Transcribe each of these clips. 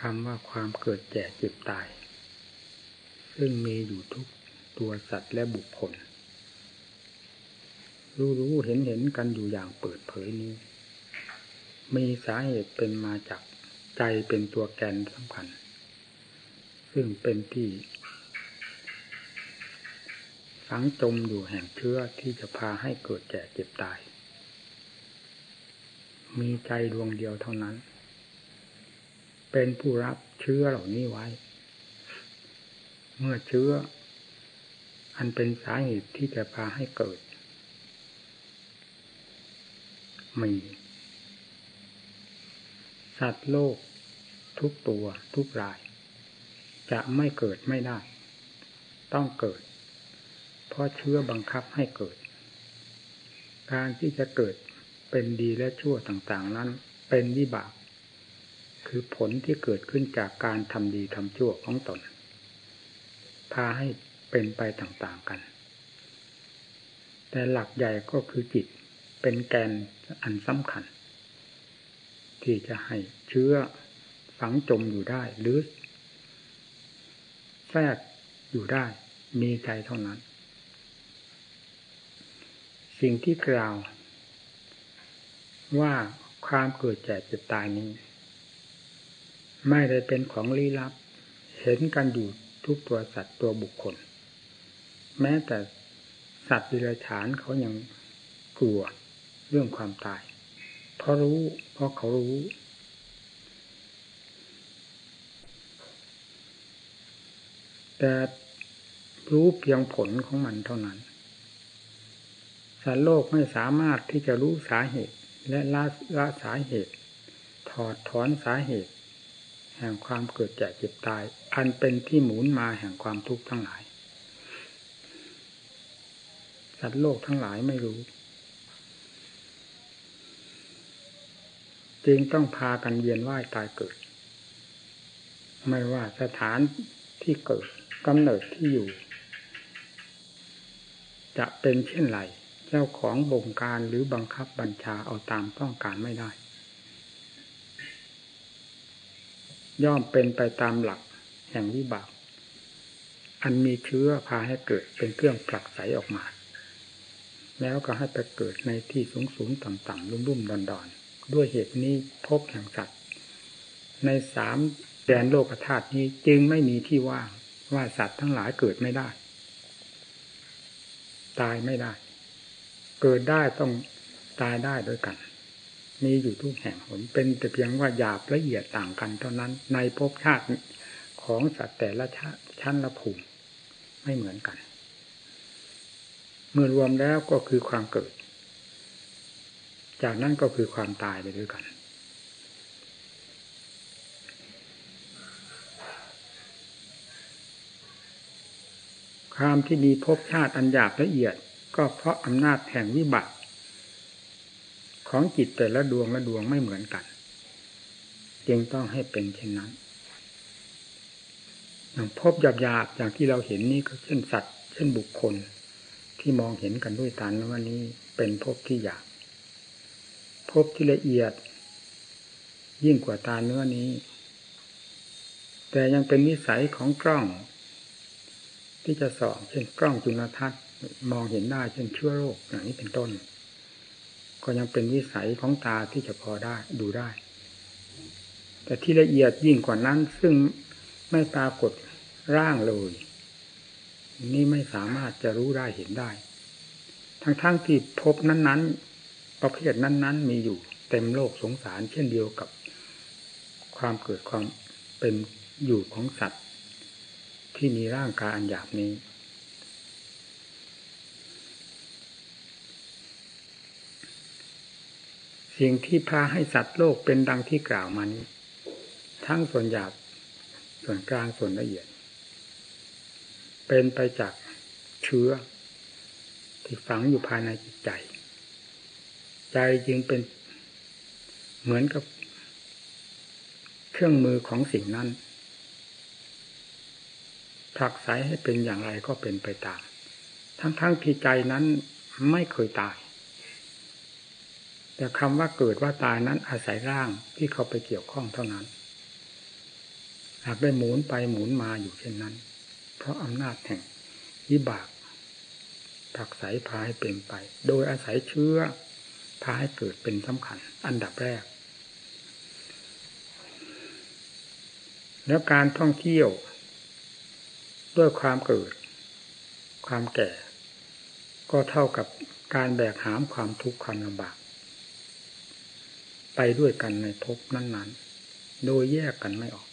คำว่าความเกิดแก่เจ็บตาย ซึ่งมีอยู่ทุกตัวสัตว์และบุคคล รู้รู้เห็นเห็นกันอยู่อย่างเปิดเผยนี้ มีสาเหตุเป็นมาจากใจเป็นตัวแกนสำคัญ ซึ่งเป็นที่ฝังจมอยู่แห่งเชื้อที่จะพาให้เกิดแก่เจ็บตาย มีใจดวงเดียวเท่านั้น เป็นผู้รับเชื้อเหล่านี้ไว้ เมื่อเชื้อ อันเป็นสาเหตุที่จะพาให้เกิดมีสัตว์โลก ทุกตัวทุกราย จะไม่เกิดไม่ได้ ต้องเกิด เพราะเชื้อบังคับให้เกิด การที่จะเกิดเป็นดีและชั่วต่างๆนั้น เป็นวิบาก คือผลที่เกิดขึ้นจากการทำดีทำชั่วของตน พาให้เป็นไปต่างๆกัน แต่หลักใหญ่ก็คือจิตเป็นแกนอันสำคัญ ที่จะให้เชื้อฝังจมอยู่ได้หรือแทรกอยู่ได้มีใจเท่านั้น สิ่งที่กล่าวว่าความเกิดแก่เจ็บตายนี้ ไม่ได้เป็นของลี้ลับ เห็นกันอยู่ทุกตัวสัตว์ตัวบุคคล แม้แต่สัตว์ดิเรกชานเขายังกลัวเรื่องความตาย เพราะรู้ เพราะเขารู้ แต่รู้เพียงผลของมันเท่านั้น สัตว์โลกไม่สามารถที่จะรู้สาเหตุและละละสาเหตุ ถอดถอนสาเหตุ แห่งความเกิดแก่เจ็บตาย อันเป็นที่หมุนมาแห่งความทุกข์ทั้งหลาย สัตว์โลกทั้งหลายไม่รู้ จึงต้องพากันเวียนว่ายตายเกิด ไม่ว่าสถานที่เกิดกำเนิดที่อยู่ จะเป็นเช่นไร เจ้าของบงการหรือบังคับบัญชาเอาตามต้องการไม่ได้ ย่อมเป็นไปตามหลักแห่งวิบาก อันมีเชื้อพาให้เกิดเป็นเครื่องผลักไสออกมา แล้วก็ให้ไปเกิดในที่สูงสูงต่ำต่ำรุ่มรุ่มดอนดอนด้วยเหตุนี้พบแห่งสัตว์ ในสามแดนโลกธาตุนี้จึงไม่มีที่ว่างว่าสัตว์ทั้งหลายเกิดไม่ได้ ตายไม่ได้ เกิดได้ต้องตายได้ด้วยกัน มีอยู่ทุกแห่งหนเป็นแต่เพียงว่าหยาบละเอียดต่างกันเท่านั้น ในภพชาติของสัตว์แต่ละชาติชั้นละภูมิไม่เหมือนกัน เมื่อรวมแล้วก็คือความเกิด จากนั้นก็คือความตายไปด้วยกัน ความที่มีภพชาติอันหยาบละเอียด ก็เพราะอำนาจแห่งวิบัติ ของจิตแต่ละดวงละดวงไม่เหมือนกัน จึงต้องให้เป็นเช่นนั้นอย่างพบหยาบๆอย่างที่เราเห็นนี่ก็เช่นสัตว์ เช่นบุคคล ที่มองเห็นกันด้วยตาเนื้อนี้เป็นพบที่หยาบพบที่ละเอียด ยิ่งกว่าตาเนื้อนี้ แต่ยังเป็นนิสัยของกล้อง ที่จะส่อบเช่นกล้องจุลทรรศน์มองเห็นได้เช่นเชื้อโรคอย่างนี้เป็นต้น ก็ยังเป็นวิสัยของตาที่จะพอได้ดูได้ แต่ที่ละเอียดยิ่งกว่านั้นซึ่งไม่ปรากฏร่างเลย นี่ไม่สามารถจะรู้ได้เห็นได้ ทั้งๆทที่พบนั้น ๆ ประเภทนั้น ๆ มีอยู่เต็มโลกสงสารเช่นเดียวกับ ความเกิดความเป็นอยู่ของสัตว์ ที่มีร่างกายอันหยาบนี้ สิ่งที่พาให้สัตว์โลกเป็นดังที่กล่าวมานี้ ทั้งส่วนหยาบส่วนกลางส่วนละเอียด เป็นไปจากเชื้อ ที่ฝังอยู่ภายในจิตใจ ใจจึงเป็นเหมือนกับ เครื่องมือของสิ่งนั้นผลักไสให้เป็นอย่างไรก็เป็นไปตาม ทั้งๆที่ใจนั้นไม่เคยตาย แต่คำว่าเกิดว่าตายนั้นอาศัยร่างที่เขาไปเกี่ยวข้องเท่านั้นหากได้หมุนไปหมุนมาอยู่เช่นนั้น เพราะอำนาจแห่งวิบากผักใสพาให้เป็นไป โดยอาศัยเชื้อพาให้เกิดเป็นสำคัญ อันดับแรก แล้วการท่องเที่ยว ด้วยความเกิด ความแก่ ก็เท่ากับการแบกหามความทุกข์ความลำบาก ไปด้วยกันในภพนั้น ๆ โดยแยกกันไม่ออก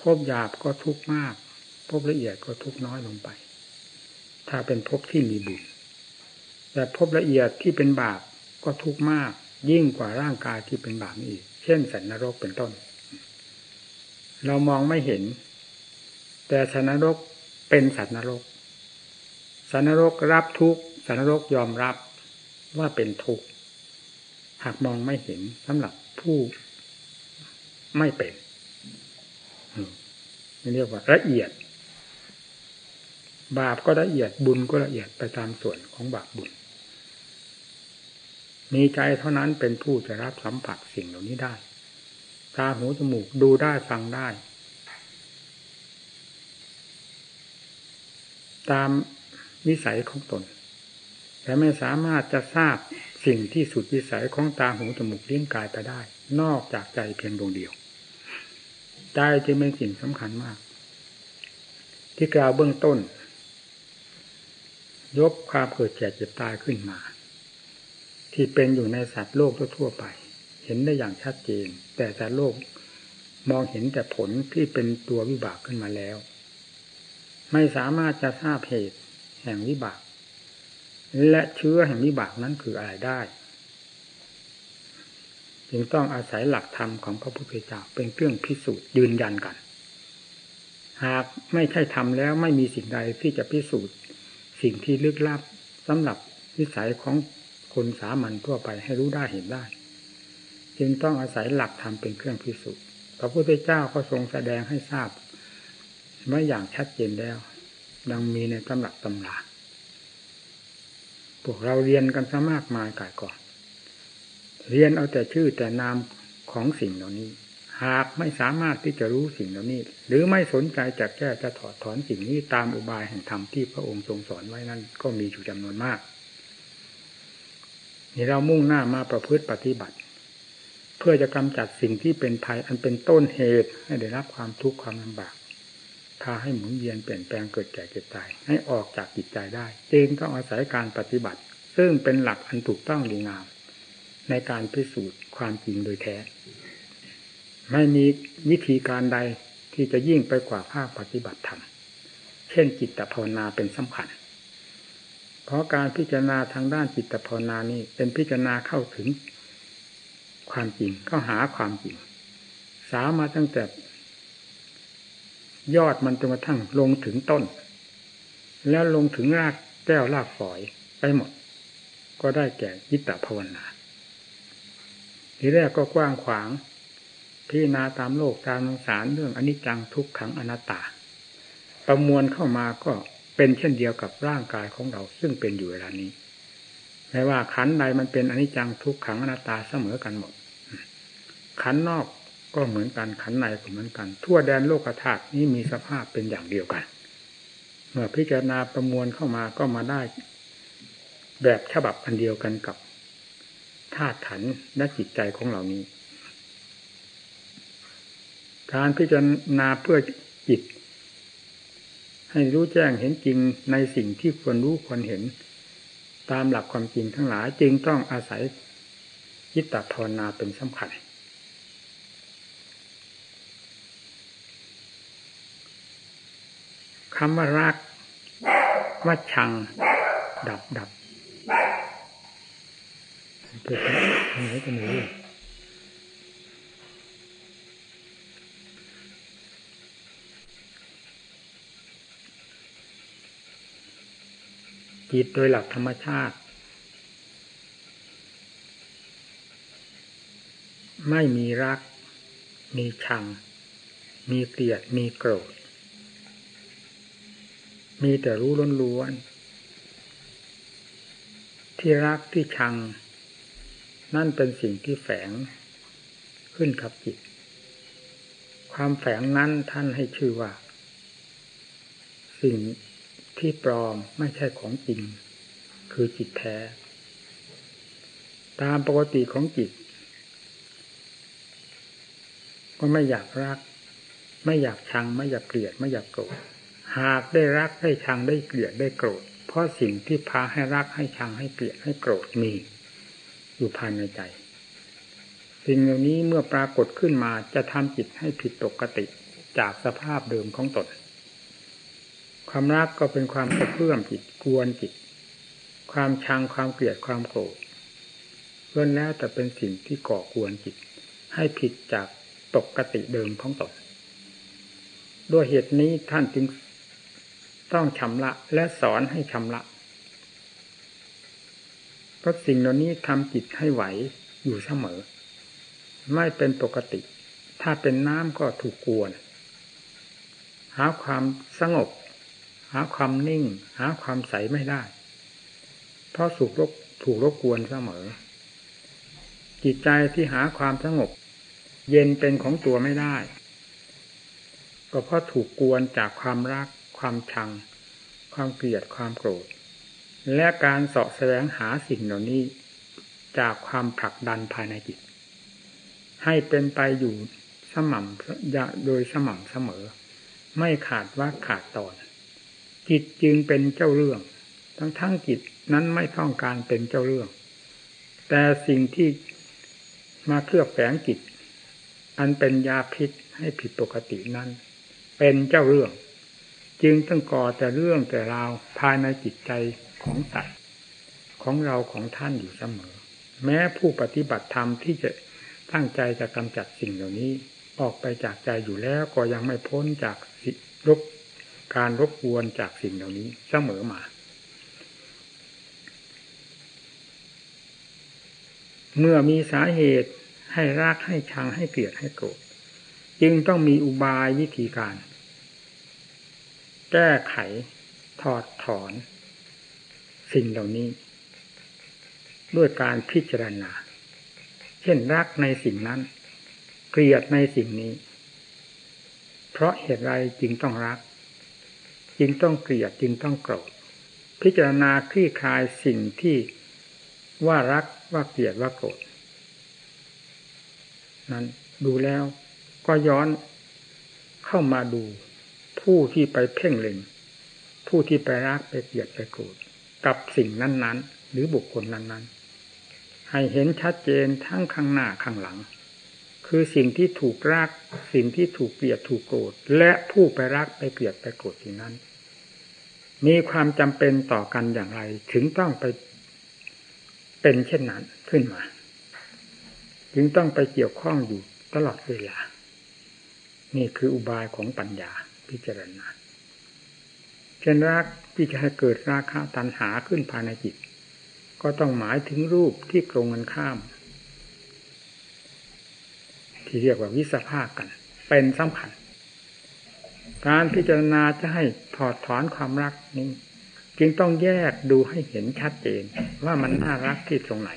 ภพหยาบก็ทุกข์มากภพละเอียดก็ทุกข์น้อยลงไป ถ้าเป็นภพที่มีบุญแต่ภพละเอียดที่เป็นบาปก็ทุกข์มาก ยิ่งกว่าร่างกายที่เป็นบาปอีก เช่นสัตว์นรกเป็นต้น เรามองไม่เห็น แต่สัตว์นรกเป็นสัตว์นรกสัตว์นรกรับทุกข์สัตว์นรกยอมรับว่าเป็นทุกข์ หากมองไม่เห็นสำหรับผู้ไม่เป็นนี่เรียกว่าละเอียด บาปก็ละเอียดบุญก็ละเอียดไปตามส่วนของบาปบุญ มีใจเท่านั้นเป็นผู้จะรับสัมผัสสิ่งเหล่านี้ได้ ตาหูจมูกดูได้ฟังได้ ตามวิสัยของตน แต่ไม่สามารถจะทราบสิ่งที่สุดวิสัยของตาหูจมูกลิ้นกายไปได้ นอกจากใจเพียงดวงเดียว ใจจึงเป็นสิ่งสำคัญมาก ที่กล่าวเบื้องต้น ยกความเกิดแก่เจ็บตายขึ้นมา ที่เป็นอยู่ในสัตว์โลกทั่วไป เห็นได้อย่างชัดเจน แต่สัตว์โลกมองเห็นแต่ผลที่เป็นตัววิบากขึ้นมาแล้ว ไม่สามารถจะทราบเหตุแห่งวิบาก และเชื้อแห่งวิบากนั้นคืออะไรได้ จึงต้องอาศัยหลักธรรมของพระพุทธเจ้าเป็นเครื่องพิสูจน์ยืนยันกัน หากไม่ใช่ทำแล้วไม่มีสิ่งใดที่จะพิสูจน์ สิ่งที่ลึกลับสำหรับวิสัยของคนสามัญทั่วไปให้รู้ได้เห็นได้ จึงต้องอาศัยหลักธรรมเป็นเครื่องพิสูจน์พระพุทธเจ้าก็ทรงแสดงให้ทราบมื่อย่างชัดเจนแล้ว ดังมีในตำรับตำรา พวกเราเรียนกันซะมากมายกายก่อนเรียนเอาแต่ชื่อแต่นามของสิ่งเหล่านี้ หากไม่สามารถที่จะรู้สิ่งเหล่านี้ หรือไม่สนใจจะแก้จะถอดถอนสิ่งนี้ตามอุบายแห่งธรรมที่พระองค์ทรงสอนไว้นั้นก็มีอยู่จำนวนมาก นี่เรามุ่งหน้ามาประพฤติปฏิบัติ เพื่อจะกำจัดสิ่งที่เป็นภัยอันเป็นต้นเหตุให้ได้รับความทุกข์ความลำบาก พาให้หมุนเวียนเปลี่ยนแปลงเกิดแก่เก็บตาย ให้ออกจากจิตใจได้จึงต้องอาศัยการปฏิบัติ ซึ่งเป็นหลักอันถูกต้องดีงาม ในการพิสูจน์ความจริงโดยแท้ ไม่มีวิธีการใดที่จะยิ่งไปกว่าภาคปฏิบัติธรรมเช่นจิตภาวนาเป็นสำคัญ เพราะการพิจารณาทางด้านจิตภาวนานี้เป็นพิจารณาเข้าถึงความจริงเข้าหาความจริง สามาตั้งแต่ ยอดมันจนกระทั่งลงถึงต้น แล้วลงถึงรากแก้วรากฝอยไปหมด ก็ได้แก่ยิตตภาวนา ทีแรกก็กว้างขวางพิจารณาตามโลกตามสงสารเรื่องอนิจจังทุกขังอนัตตา ประมวลเข้ามาก็เป็นเช่นเดียวกับร่างกายของเราซึ่งเป็นอยู่เวลานี้ไม่ว่าขันใดมันเป็นอนิจจังทุกขังอนัตตาเสมอกันหมด ขันนอก ก็เหมือนกันขันในก็เหมือนกัน ทั่วแดนโลกธาตุนี้มีสภาพเป็นอย่างเดียวกัน เมื่อพิจารณาประมวลเข้ามาก็มาได้ แบบฉบับอันเดียวกันกับธาตุขันและจิตใจของเหล่านี้ การพิจารณาเพื่อจิต ให้รู้แจ้งเห็นจริงในสิ่งที่ควรรู้ควรเห็น ตามหลักความจริงทั้งหลายจึงต้องอาศัยจิตตภาวนาเป็นสำคัญ คำว่ารัก ว่าชัง ดับดับเกิดอะไรกันอยู่จิตโดยหลักธรรมชาติ ไม่มีรัก มีชัง มีเกลียด มีโกรธ มีแต่รู้ล้วนๆที่รักที่ชัง นั่นเป็นสิ่งที่แฝงขึ้นกับจิต ความแฝงนั้นท่านให้ชื่อว่า สิ่งที่ปลอมไม่ใช่ของจริง คือจิตแท้ ตามปกติของจิต ก็ไม่อยากรัก ไม่อยากชัง ไม่อยากเกลียด ไม่อยากโกรธ หากได้รักได้ชังได้เกลียดได้โกรธ เพราะสิ่งที่พาให้รักให้ชังให้เกลียดให้โกรธมี อยู่ภายในใจ สิ่งเหล่านี้เมื่อปรากฏขึ้นมาจะทำจิตให้ผิดปกติจากสภาพเดิมของตน ความรักก็เป็นความกระเพื่อมจิตกวนจิต ความชังความเกลียดความโกรธเพื่อนแล้วแต่เป็นสิ่งที่ก่อกวนจิต ให้ผิดจากปกติเดิมของตนด้วยเหตุนี้ท่านจึง ต้องชำระและสอนให้ชำระ เพราะสิ่งเหล่านี้ทำจิตให้ไหวอยู่เสมอ ไม่เป็นปกติ ถ้าเป็นน้ำก็ถูกกวน หาความสงบ หาความนิ่ง หาความใสไม่ได้ เพราะสุกรบถูกรบกวนเสมอ จิตใจที่หาความสงบ เย็นเป็นของตัวไม่ได้ ก็เพราะถูกกวนจากความรัก ความชัง ความเกลียดความโกรธ และการเสาะแสวงหาสิ่งเหล่านี้ จากความผลักดันภายในจิต ให้เป็นไปอยู่สม่ำโดยสม่ำเสมอ ไม่ขาดว่าขาดตอน จิตจึงเป็นเจ้าเรื่อง ทั้งทั้งจิตนั้นไม่ต้องการเป็นเจ้าเรื่อง แต่สิ่งที่มาเคลือบแฝงจิต อันเป็นยาพิษให้ผิดปกตินั้น เป็นเจ้าเรื่อง จึงต้องก่อแต่เรื่องแต่ราวภายในจิตใจของสัตว์ของเราของท่านอยู่เสมอ แม้ผู้ปฏิบัติธรรมที่จะตั้งใจจะกำจัดสิ่งเหล่านี้ ออกไปจากใจอยู่แล้วก็ยังไม่พ้นจากรบการรบกวนจากสิ่งเหล่านี้เสมอมา เมื่อมีสาเหตุให้รักให้ชังให้เกลียดให้โกรธจึงต้องมีอุบายวิธีการ แก้ไขถอดถอน สิ่งเหล่านี้ ด้วยการพิจารณา เช่นรักในสิ่งนั้น เกลียดในสิ่งนี้ เพราะเหตุไรจึงต้องรัก จึงต้องเกลียดจึงต้องโกรธพิจารณาคลี่คลายสิ่งที่ว่ารักว่าเกลียดว่าโกรธนั้นดูแล้วก็ย้อนเข้ามาดู ผู้ที่ไปเพ่งเล็ง ผู้ที่ไปรักไปเกลียดไปโกรธกับสิ่งนั้น ๆ หรือบุคคลนั้น ๆ ให้เห็นชัดเจนทั้งข้างหน้าข้างหลัง คือสิ่งที่ถูกรัก สิ่งที่ถูกเกลียดถูกโกรธและผู้ไปรักไปเกลียดไปโกรธสิ่งนั้น มีความจำเป็นต่อกันอย่างไร ถึงต้องไปเป็นเช่นนั้นขึ้นมา จึงต้องไปเกี่ยวข้องอยู่ตลอดเวลา นี่คืออุบายของปัญญา พิจารณาเช่นรักที่จะให้เกิดราคะตัณหาขึ้นภายในจิต ก็ต้องหมายถึงรูปที่ตรงกันข้าม ที่เรียกว่าวิสภาคกัน เป็นสำคัญ การพิจารณาจะให้ถอดถอนความรักนี้จึงต้องแยกดูให้เห็นชัดเจนว่ามันน่ารักที่ตรงไหน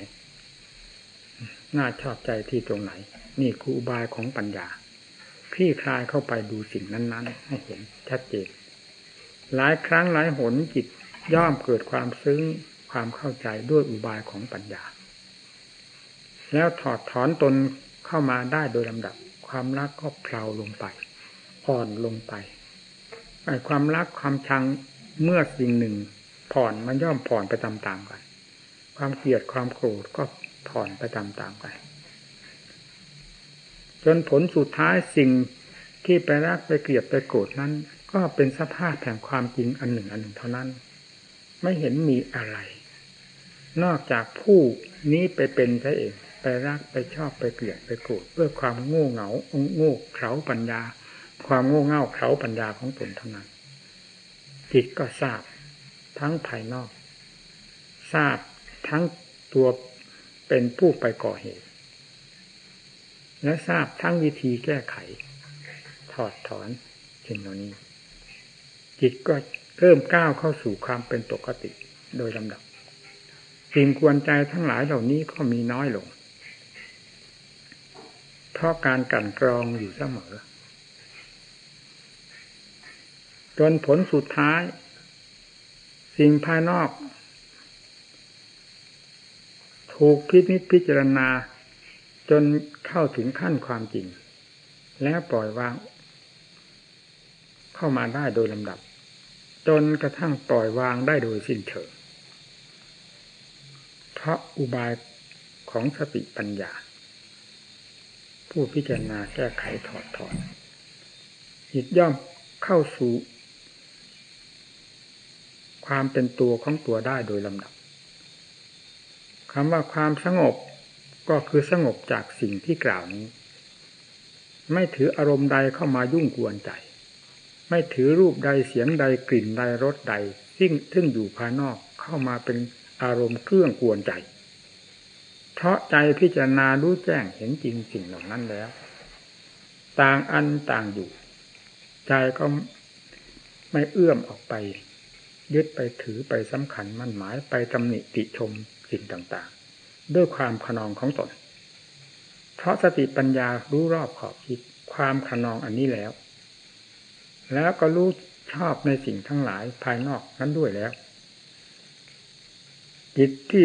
น่าชอบใจที่ตรงไหน นี่คืออุบายของปัญญา ลี่คลายเข้าไปดูสิ่งนั้น ๆ ให้เห็นชัดเจนหลายครั้งหลายหนจิตย่อมเกิดความซึ้งความเข้าใจด้วยอุบายของปัญญา แล้วถอดถอนตนเข้ามาได้โดยลำดับ ความรักก็เพลาลงไปอ่อนลงไปไอ้ความรักความชังเมื่อสิ่งหนึ่ง ผ่อนมันย่อมผ่อนไปตามๆกัน ความเกลียดความโกรธก็ผ่อนไปตามๆกัน จนผลสุดท้ายสิ่งที่ไปรักไปเกลียดไปโกรธนั้น ก็เป็นสภาพแห่งความจริงอันหนึ่งอันหนึ่งเท่านั้น ไม่เห็นมีอะไร นอกจากผู้นี้ไปเป็นซะเองไปรักไปชอบไปเกลียดไปโกรธเพื่อความโง่เหงาโง่เขลาปัญญา ความโง่เง่าเขลาปัญญาของตนเท่านั้นจิตก็ทราบทั้งภายนอก ทราบทั้งตัวเป็นผู้ไปก่อเหตุ และทราบทั้งวิธีแก้ไข ถอดถอนสิ่งเหล่านี้ จิตก็เริ่มก้าวเข้าสู่ความเป็นปกติโดยลำดับสิ่งกวนใจทั้งหลายเหล่านี้ก็มีน้อยลง เพราะการกันกรองอยู่เสมอ จนผลสุดท้าย สิ่งภายนอก ถูกพิจิตพิจารณา จนเข้าถึงขั้นความจริง แล้วปล่อยวาง เข้ามาได้โดยลำดับ จนกระทั่งปล่อยวางได้โดยสิ้นเชิงเพราะอุบายของสติปัญญา ผู้พิจารณาแก้ไขถอดถอนจิตย่อมเข้าสู่ ความเป็นตัวของตัวได้โดยลำดับคำว่าความสงบ ก็คือสงบจากสิ่งที่กล่าวนี้ ไม่ถืออารมณ์ใดเข้ามายุ่งกวนใจ ไม่ถือรูปใดเสียงใดกลิ่นใดรสใด ซึ่งซึ่งอยู่ภายนอกเข้ามาเป็นอารมณ์เครื่องกวนใจ เพราะใจพิจารณารู้แจ้งเห็นจริงสิ่งเหล่านั้นแล้ว ต่างอันต่างอยู่ ใจก็ไม่เอื้อมออกไป ยึดไปถือไปสำคัญมั่นหมายไปตำหนิติชมสิ่งต่างๆ ด้วยความขนองของตน เพราะสติปัญญารู้รอบขอบคิดความขนองอันนี้แล้ว แล้วก็รู้ชอบในสิ่งทั้งหลายภายนอกนั้นด้วยแล้ว จิตที่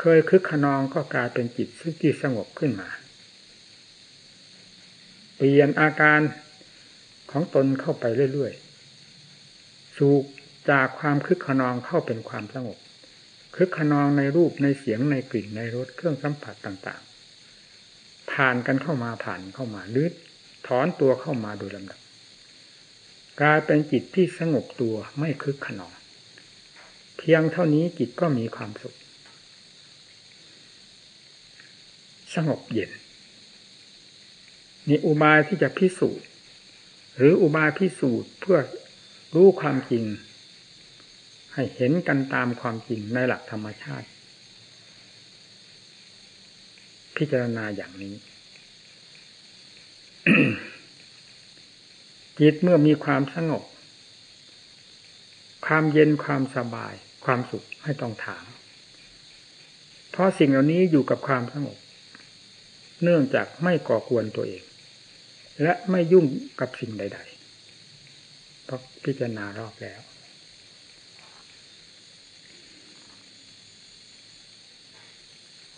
เคยคึกขนองก็กลายเป็นจิตซึ่งที่สงบขึ้นมา เปลี่ยนอาการของตนเข้าไปเรื่อยๆ สู่จากความคึกขนองเข้าเป็นความสงบ คึกขนองในรูปในเสียงในกลิ่นในรสเครื่องสัมผัสต่างๆ ผ่านกันเข้ามาผ่านเข้ามาลึดถอนตัวเข้ามาโดยลำดับกลายเป็นจิตที่สงบตัวไม่คึกขนอง เพียงเท่านี้จิตก็มีความสุข สงบเย็นนี่อุบายที่จะพิสูจน์ หรืออุบายพิสูจน์เพื่อรู้ความจริง ให้เห็นกันตามความจริงในหลักธรรมชาติ พิจารณาอย่างนี้ จิตเมื่อมีความสงบ ความเย็นความสบาย ความสุขให้ต้องถาม เพราะสิ่งเหล่านี้อยู่กับความสงบ เนื่องจากไม่ก่อกวนตัวเอง และไม่ยุ่งกับสิ่งใดๆเพราะพิจารณารอบแล้ว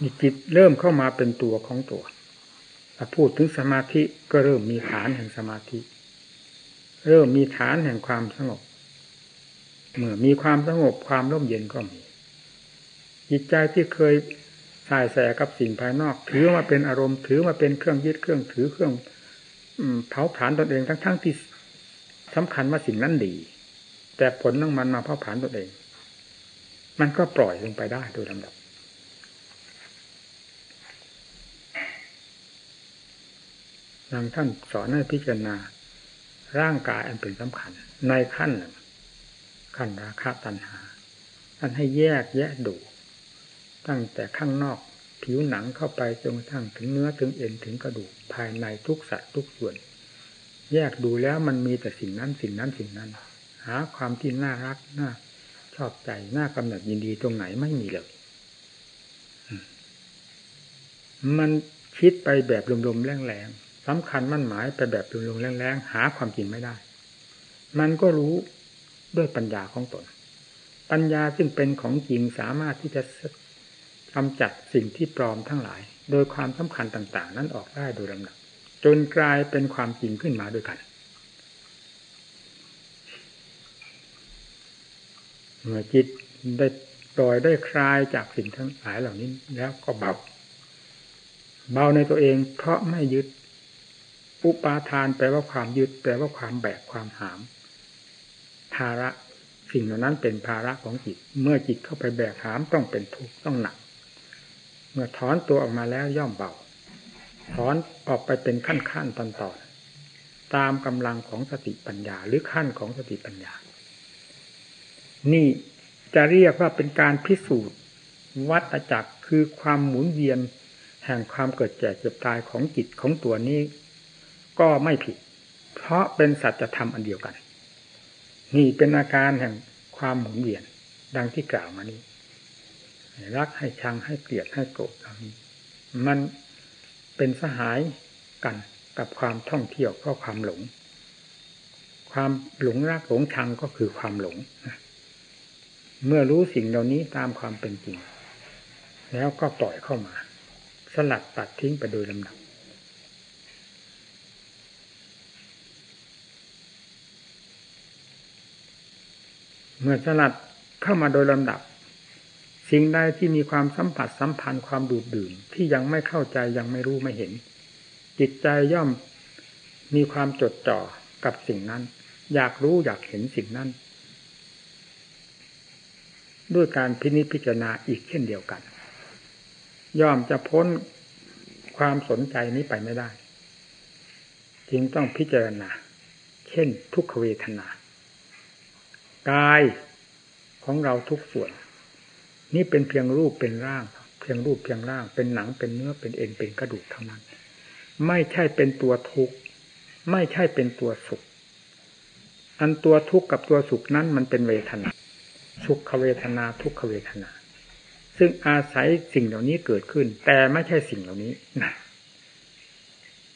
มีจิตเริ่มเข้ามาเป็นตัวของตัวพูดถึงสมาธิก็เริ่มมีฐานแห่งสมาธิ เริ่มมีฐานแห่งความสงบ เมื่อมีความสงบความร่มเย็นก็มีจิตใจที่เคยสายแสกับสิ่งภายนอก ถือมาเป็นอารมณ์ถือมาเป็นเครื่องยึดเครื่องถือเครื่องเผาผลาญตนเองทั้งๆทที่สำคัญว่าสิ่งนั้นดี แต่ผลของมันมาเผาผลาญตนเอง มันก็ปล่อยลงไปได้โดยลำดับ ทางท่านสอนให้พิจารณา ร่างกายอันเป็นสำคัญ ในขั้นขั้นราคะตัณหา ท่านให้แยกแยะดูตั้งแต่ข้างนอกผิวหนังเข้าไปจนกระทั่งถึงเนื้อถึงเอ็นถึงกระดูกภายในทุกสัตว์ทุกส่วน แยกดูแล้วมันมีแต่สิ่งนั้นสิ่งนั้นสิ่งนั้น หาความที่น่ารักน่าชอบใจน่ากำหนัดยินดีตรงไหนไม่มีเลยมันคิดไปแบบลมๆแรงๆ สำคัญมั่นหมายไปแบบลมๆแรงๆหาความจริงไม่ได้ มันก็รู้ด้วยปัญญาของตน ปัญญาซึ่งเป็นของจริงสามารถที่จะกำจัดสิ่งที่ปลอมทั้งหลาย โดยความสำคัญต่าง ๆ นั้นออกได้โดยลำดับจนกลายเป็นความจริงขึ้นมาด้วยกันเมื่อจิตได้ปล่อยได้คลายจากสิ่งทั้งหลายเหล่านี้แล้วก็เบา เบาในตัวเองเพราะไม่ยึด อุปาทานแปลว่าความยึดแปลว่าความแบกความหาม ภาระสิ่งเหล่านั้นเป็นภาระของจิต เมื่อจิตเข้าไปแบกหามต้องเป็นทุกข์ต้องหนัก เมื่อถอนตัวออกมาแล้วย่อมเบาถอนออกไปเป็นขั้นขั้นตอนตอนตามกำลังของสติปัญญาหรือขั้นของสติปัญญา นี่จะเรียกว่าเป็นการพิสูจน์ วัตจักรคือความหมุนเวียนแห่งความเกิดแก่เจ็บตายของจิตของตัวนี้ ก็ไม่ผิด เพราะเป็นสัจธรรมอันเดียวกัน นี่เป็นอาการแห่งความหมุนเวียน ดังที่กล่าวมานี้รักให้ชังให้เกลียดให้โกรธเหล่านี้ มันเป็นสหายกันกับความท่องเที่ยวเพราะความหลงคความหลงรักหลงชังก็คือความหลง เมื่อรู้สิ่งเหล่านี้ตามความเป็นจริง แล้วก็ปล่อยเข้ามา สลัดตัดทิ้งไปโดยลำดับ เมื่อสลัดเข้ามาโดยลำดับ สิ่งใดที่มีความสัมผัสสัมพันธ์ความดูดดื่มที่ยังไม่เข้าใจยังไม่รู้ไม่เห็น จิตใจย่อมมีความจดจ่อกับสิ่งนั้น อยากรู้อยากเห็นสิ่งนั้น ด้วยการพินิจพิจารณาอีกเช่นเดียวกัน ย่อมจะพ้นความสนใจนี้ไปไม่ได้ จึงต้องพิจารณา เช่นทุกขเวทนา กายของเราทุกส่วน นี่เป็นเพียงรูปเป็นร่าง เพียงรูปเพียงร่าง เป็นหนังเป็นเนื้อเป็นเอ็นเป็นกระดูกเท่านั้น ไม่ใช่เป็นตัวทุกข์ไม่ใช่เป็นตัวสุข อันตัวทุกข์กับตัวสุขนั้นมันเป็นเวทนาสุขเวทนาทุกขเวทนา ซึ่งอาศัยสิ่งเหล่านี้เกิดขึ้น แต่ไม่ใช่สิ่งเหล่านี้นะ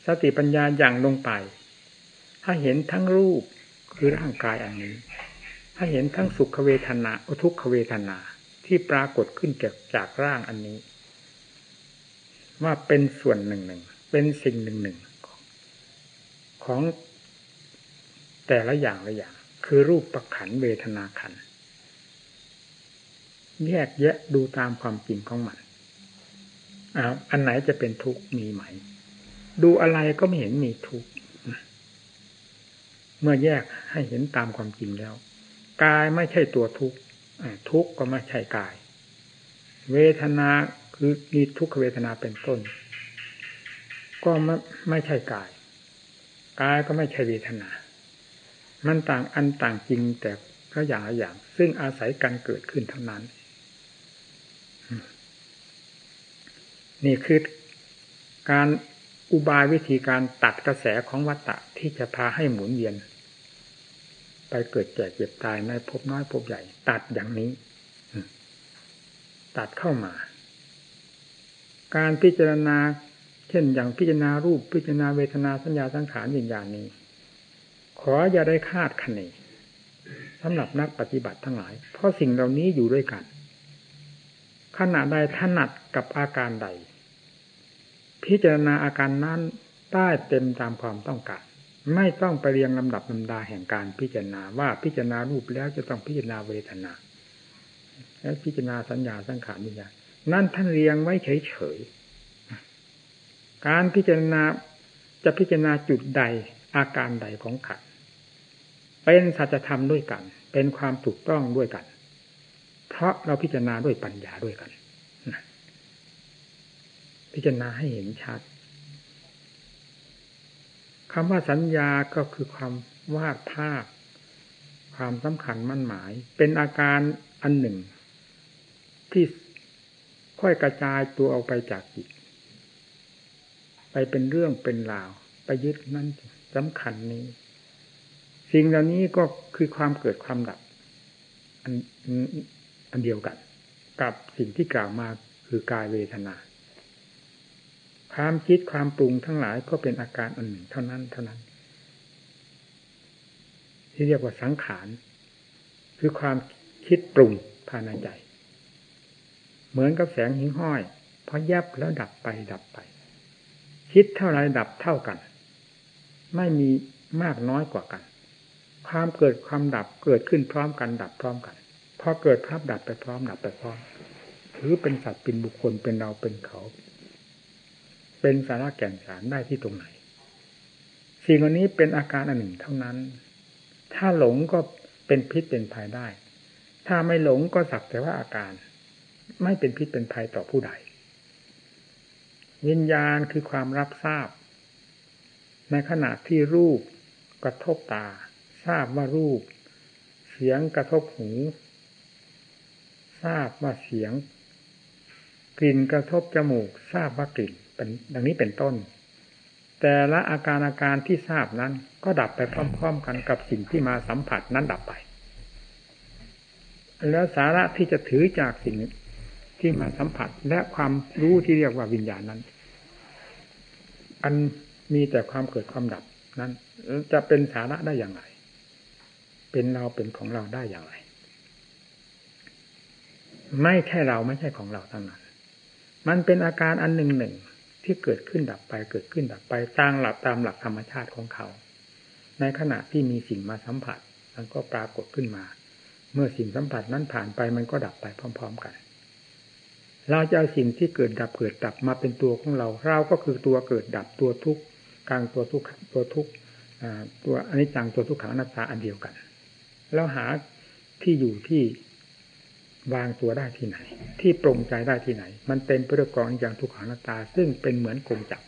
สติปัญญาอย่างลงไป ถ้าเห็นทั้งรูปคือร่างกายอันนี้ ถ้าเห็นทั้งสุขเวทนาทุกขเวทนาที่ปรากฏขึ้นจากจากร่างอันนี้ ว่าเป็นส่วนหนึ่งหนึ่งเป็นสิ่งหนึ่งหนึ่งของแต่ละอย่างละอย่าง คือรูปประขันเวทนาขันแยกแยะดูตามความจริงของมันอ้าวอันไหนจะเป็นทุกข์มีไหม ดูอะไรก็ไม่เห็นมีทุกข์เมื่อแยกให้เห็นตามความจริงแล้ว กายไม่ใช่ตัวทุกข์ทุกข์ก็ไม่ใช่กาย เวทนาคือมีทุกขเวทนาเป็นต้น ก็ไม่ไม่ใช่กาย กายก็ไม่ใช่เวทนา มันต่างอันต่างจริงแต่ก็อย่างละอย่าง ซึ่งอาศัยการเกิดขึ้นเท่านั้น นี่คือการอุบายวิธีการตัดกระแสของวัตตะที่จะพาให้หมุนเวียน ไปเกิดแก่เจ็บตายในภพน้อยภพใหญ่ ตัดอย่างนี้ ตัดเข้ามา การพิจารณา เช่นอย่างพิจารณารูปพิจารณาเวทนาสัญญาสังขารวิญญาณนี้ ขออย่าได้คาดคะเนสำหรับนักปฏิบัติทั้งหลาย เพราะสิ่งเหล่านี้อยู่ด้วยกัน ขณะใดถนัดกับอาการใด พิจารณาอาการนั้นได้เต็มตามความต้องการ ไม่ต้องไปเรียงลำดับลำดาแห่งการพิจารณาว่าพิจารณารูปแล้วจะต้องพิจารณาเวทนา และพิจารณาสัญญาสังขารวิญญาณนั่นท่านเรียงไว้เฉยๆการพิจารณาจะพิจารณาจุดใดอาการใดของขันเป็นสัจธรรมด้วยกัน เป็นความถูกต้องด้วยกัน เพราะเราพิจารณาด้วยปัญญาด้วยกันพิจารณาให้เห็นชัด คำว่าสัญญาก็คือความวาดภาพ ความสำคัญมั่นหมาย เป็นอาการอันหนึ่ง ที่ค่อยกระจายตัวออกไปจากจิต ไปเป็นเรื่องเป็นราว ไปยึดนั่นสำคัญนี้ สิ่งเหล่านี้ก็คือความเกิดความดับอันอันเดียวกัน กับสิ่งที่กล่าวมาคือกายเวทนา ความคิดความปรุงทั้งหลายก็เป็นอาการอันหนึ่งเท่านั้นเท่านั้น ที่เรียกว่าสังขารคือความคิดปรุงภายในใจ เหมือนกับแสงหิ่งห้อยพอแยบแล้วดับไปดับไป คิดเท่าไรดับเท่ากัน ไม่มีมากน้อยกว่ากัน ความเกิดความดับเกิดขึ้นพร้อมกันดับพร้อมกันพอเกิดภาพดับไปพร้อมดับไปพร้อมถือเป็นสัตว์เป็นบุคคลเป็นเราเป็นเขา เป็นสาระแก่นสารได้ที่ตรงไหน สิ่งเหล่านี้เป็นอาการอันหนึ่งเท่านั้น ถ้าหลงก็เป็นพิษเป็นภัยได้ ถ้าไม่หลงก็สักแต่ว่าอาการ ไม่เป็นพิษเป็นภัยต่อผู้ใด วิญญาณคือความรับทราบ ในขณะที่รูปกระทบตา ทราบว่ารูป เสียงกระทบหู ทราบว่าเสียง กลิ่นกระทบจมูก ทราบว่ากลิ่น เป็นดังนี้เป็นต้น แต่ละอาการอาการที่ทราบนั้น ก็ดับไปพร้อม ๆ กันกับสิ่งที่มาสัมผัสนั้นดับไป แล้วสาระที่จะถือจากสิ่งที่มาสัมผัสและความรู้ที่เรียกว่าวิญญาณนั้น อันมีแต่ความเกิดความดับนั้น จะเป็นสาระได้อย่างไร เป็นเราเป็นของเราได้อย่างไร ไม่ใช่เราไม่ใช่ของเราทั้งนั้น มันเป็นอาการอันหนึ่งหนึ่ง ที่เกิดขึ้นดับไป เกิดขึ้นดับไปตามหลักตามหลักธรรมชาติของเขา ในขณะที่มีสิ่งมาสัมผัสมันก็ปรากฏขึ้นมา เมื่อสิ่งสัมผัสนั้นผ่านไปมันก็ดับไปพร้อม ๆกัน เราจะเอาสิ่งที่เกิดดับเกิดดับมาเป็นตัวของเรา เราก็คือตัวเกิดดับตัวทุกข์กลางตัวทุกข์ตัวทุกข์ตัวอนิจจังตัวทุกขังนัตตาอันเดียวกัน แล้วหาที่อยู่ที่ วางตัวได้ที่ไหน ที่ปรงใจได้ที่ไหน มันเต็มไปด้วยกองอย่างทุกขังนัตตา ซึ่งเป็นเหมือนกงจับ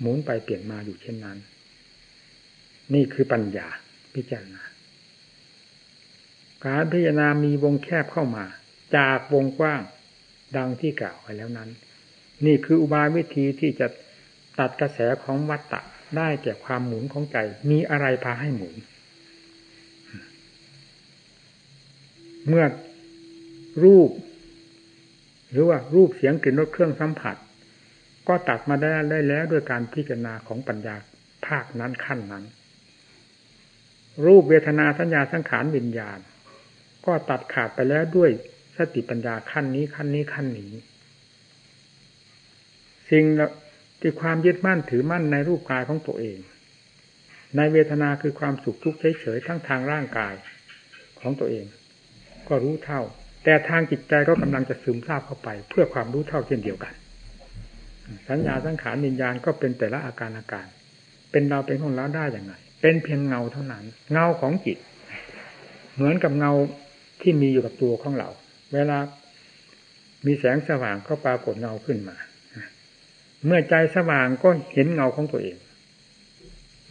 หมุนไปเปลี่ยนมาอยู่เช่นนั้น นี่คือปัญญาพิจารณาการพิจารณามีวงแคบเข้ามา จากวงกว้างดังที่กล่าวไปแล้วนั้น นี่คืออุบายวิธีที่จะตัดกระแสของวัตตะได้แก่ความหมุนของใจ มีอะไรพาให้หมุน เมื่อ รูป หรือว่ารูปเสียงกลิ่นรสเครื่องสัมผัส ก็ตัดมาได้ได้แล้วด้วยการพิจารณาของปัญญาภาคนั้นขั้นนั้น รูปเวทนาสัญญาสังขารวิญญาณ ก็ตัดขาดไปแล้วด้วยสติปัญญาขั้นนี้ขั้นนี้ขั้นนี้ สิ่งที่ความยึดมั่นถือมั่นในรูปกายของตัวเอง ในเวทนาคือความสุขทุกข์เฉยๆทั้งทางร่างกายของตัวเอง ก็รู้เท่า แต่ทางจิตใจก็กำลังจะซึมซาบเข้าไป เพื่อความรู้เท่าเช่นเดียวกัน สัญญาสังขารวิญญาณก็เป็นแต่ละอาการอาการ เป็นเราเป็นของเราได้อย่างไรเป็นเพียงเงาเท่านั้น เงาของจิต เหมือนกับเงาที่มีอยู่กับตัวของเรา เวลามีแสงสว่างก็ปรากฏเงาขึ้นมา เมื่อใจสว่างก็เห็นเงาของตัวเอง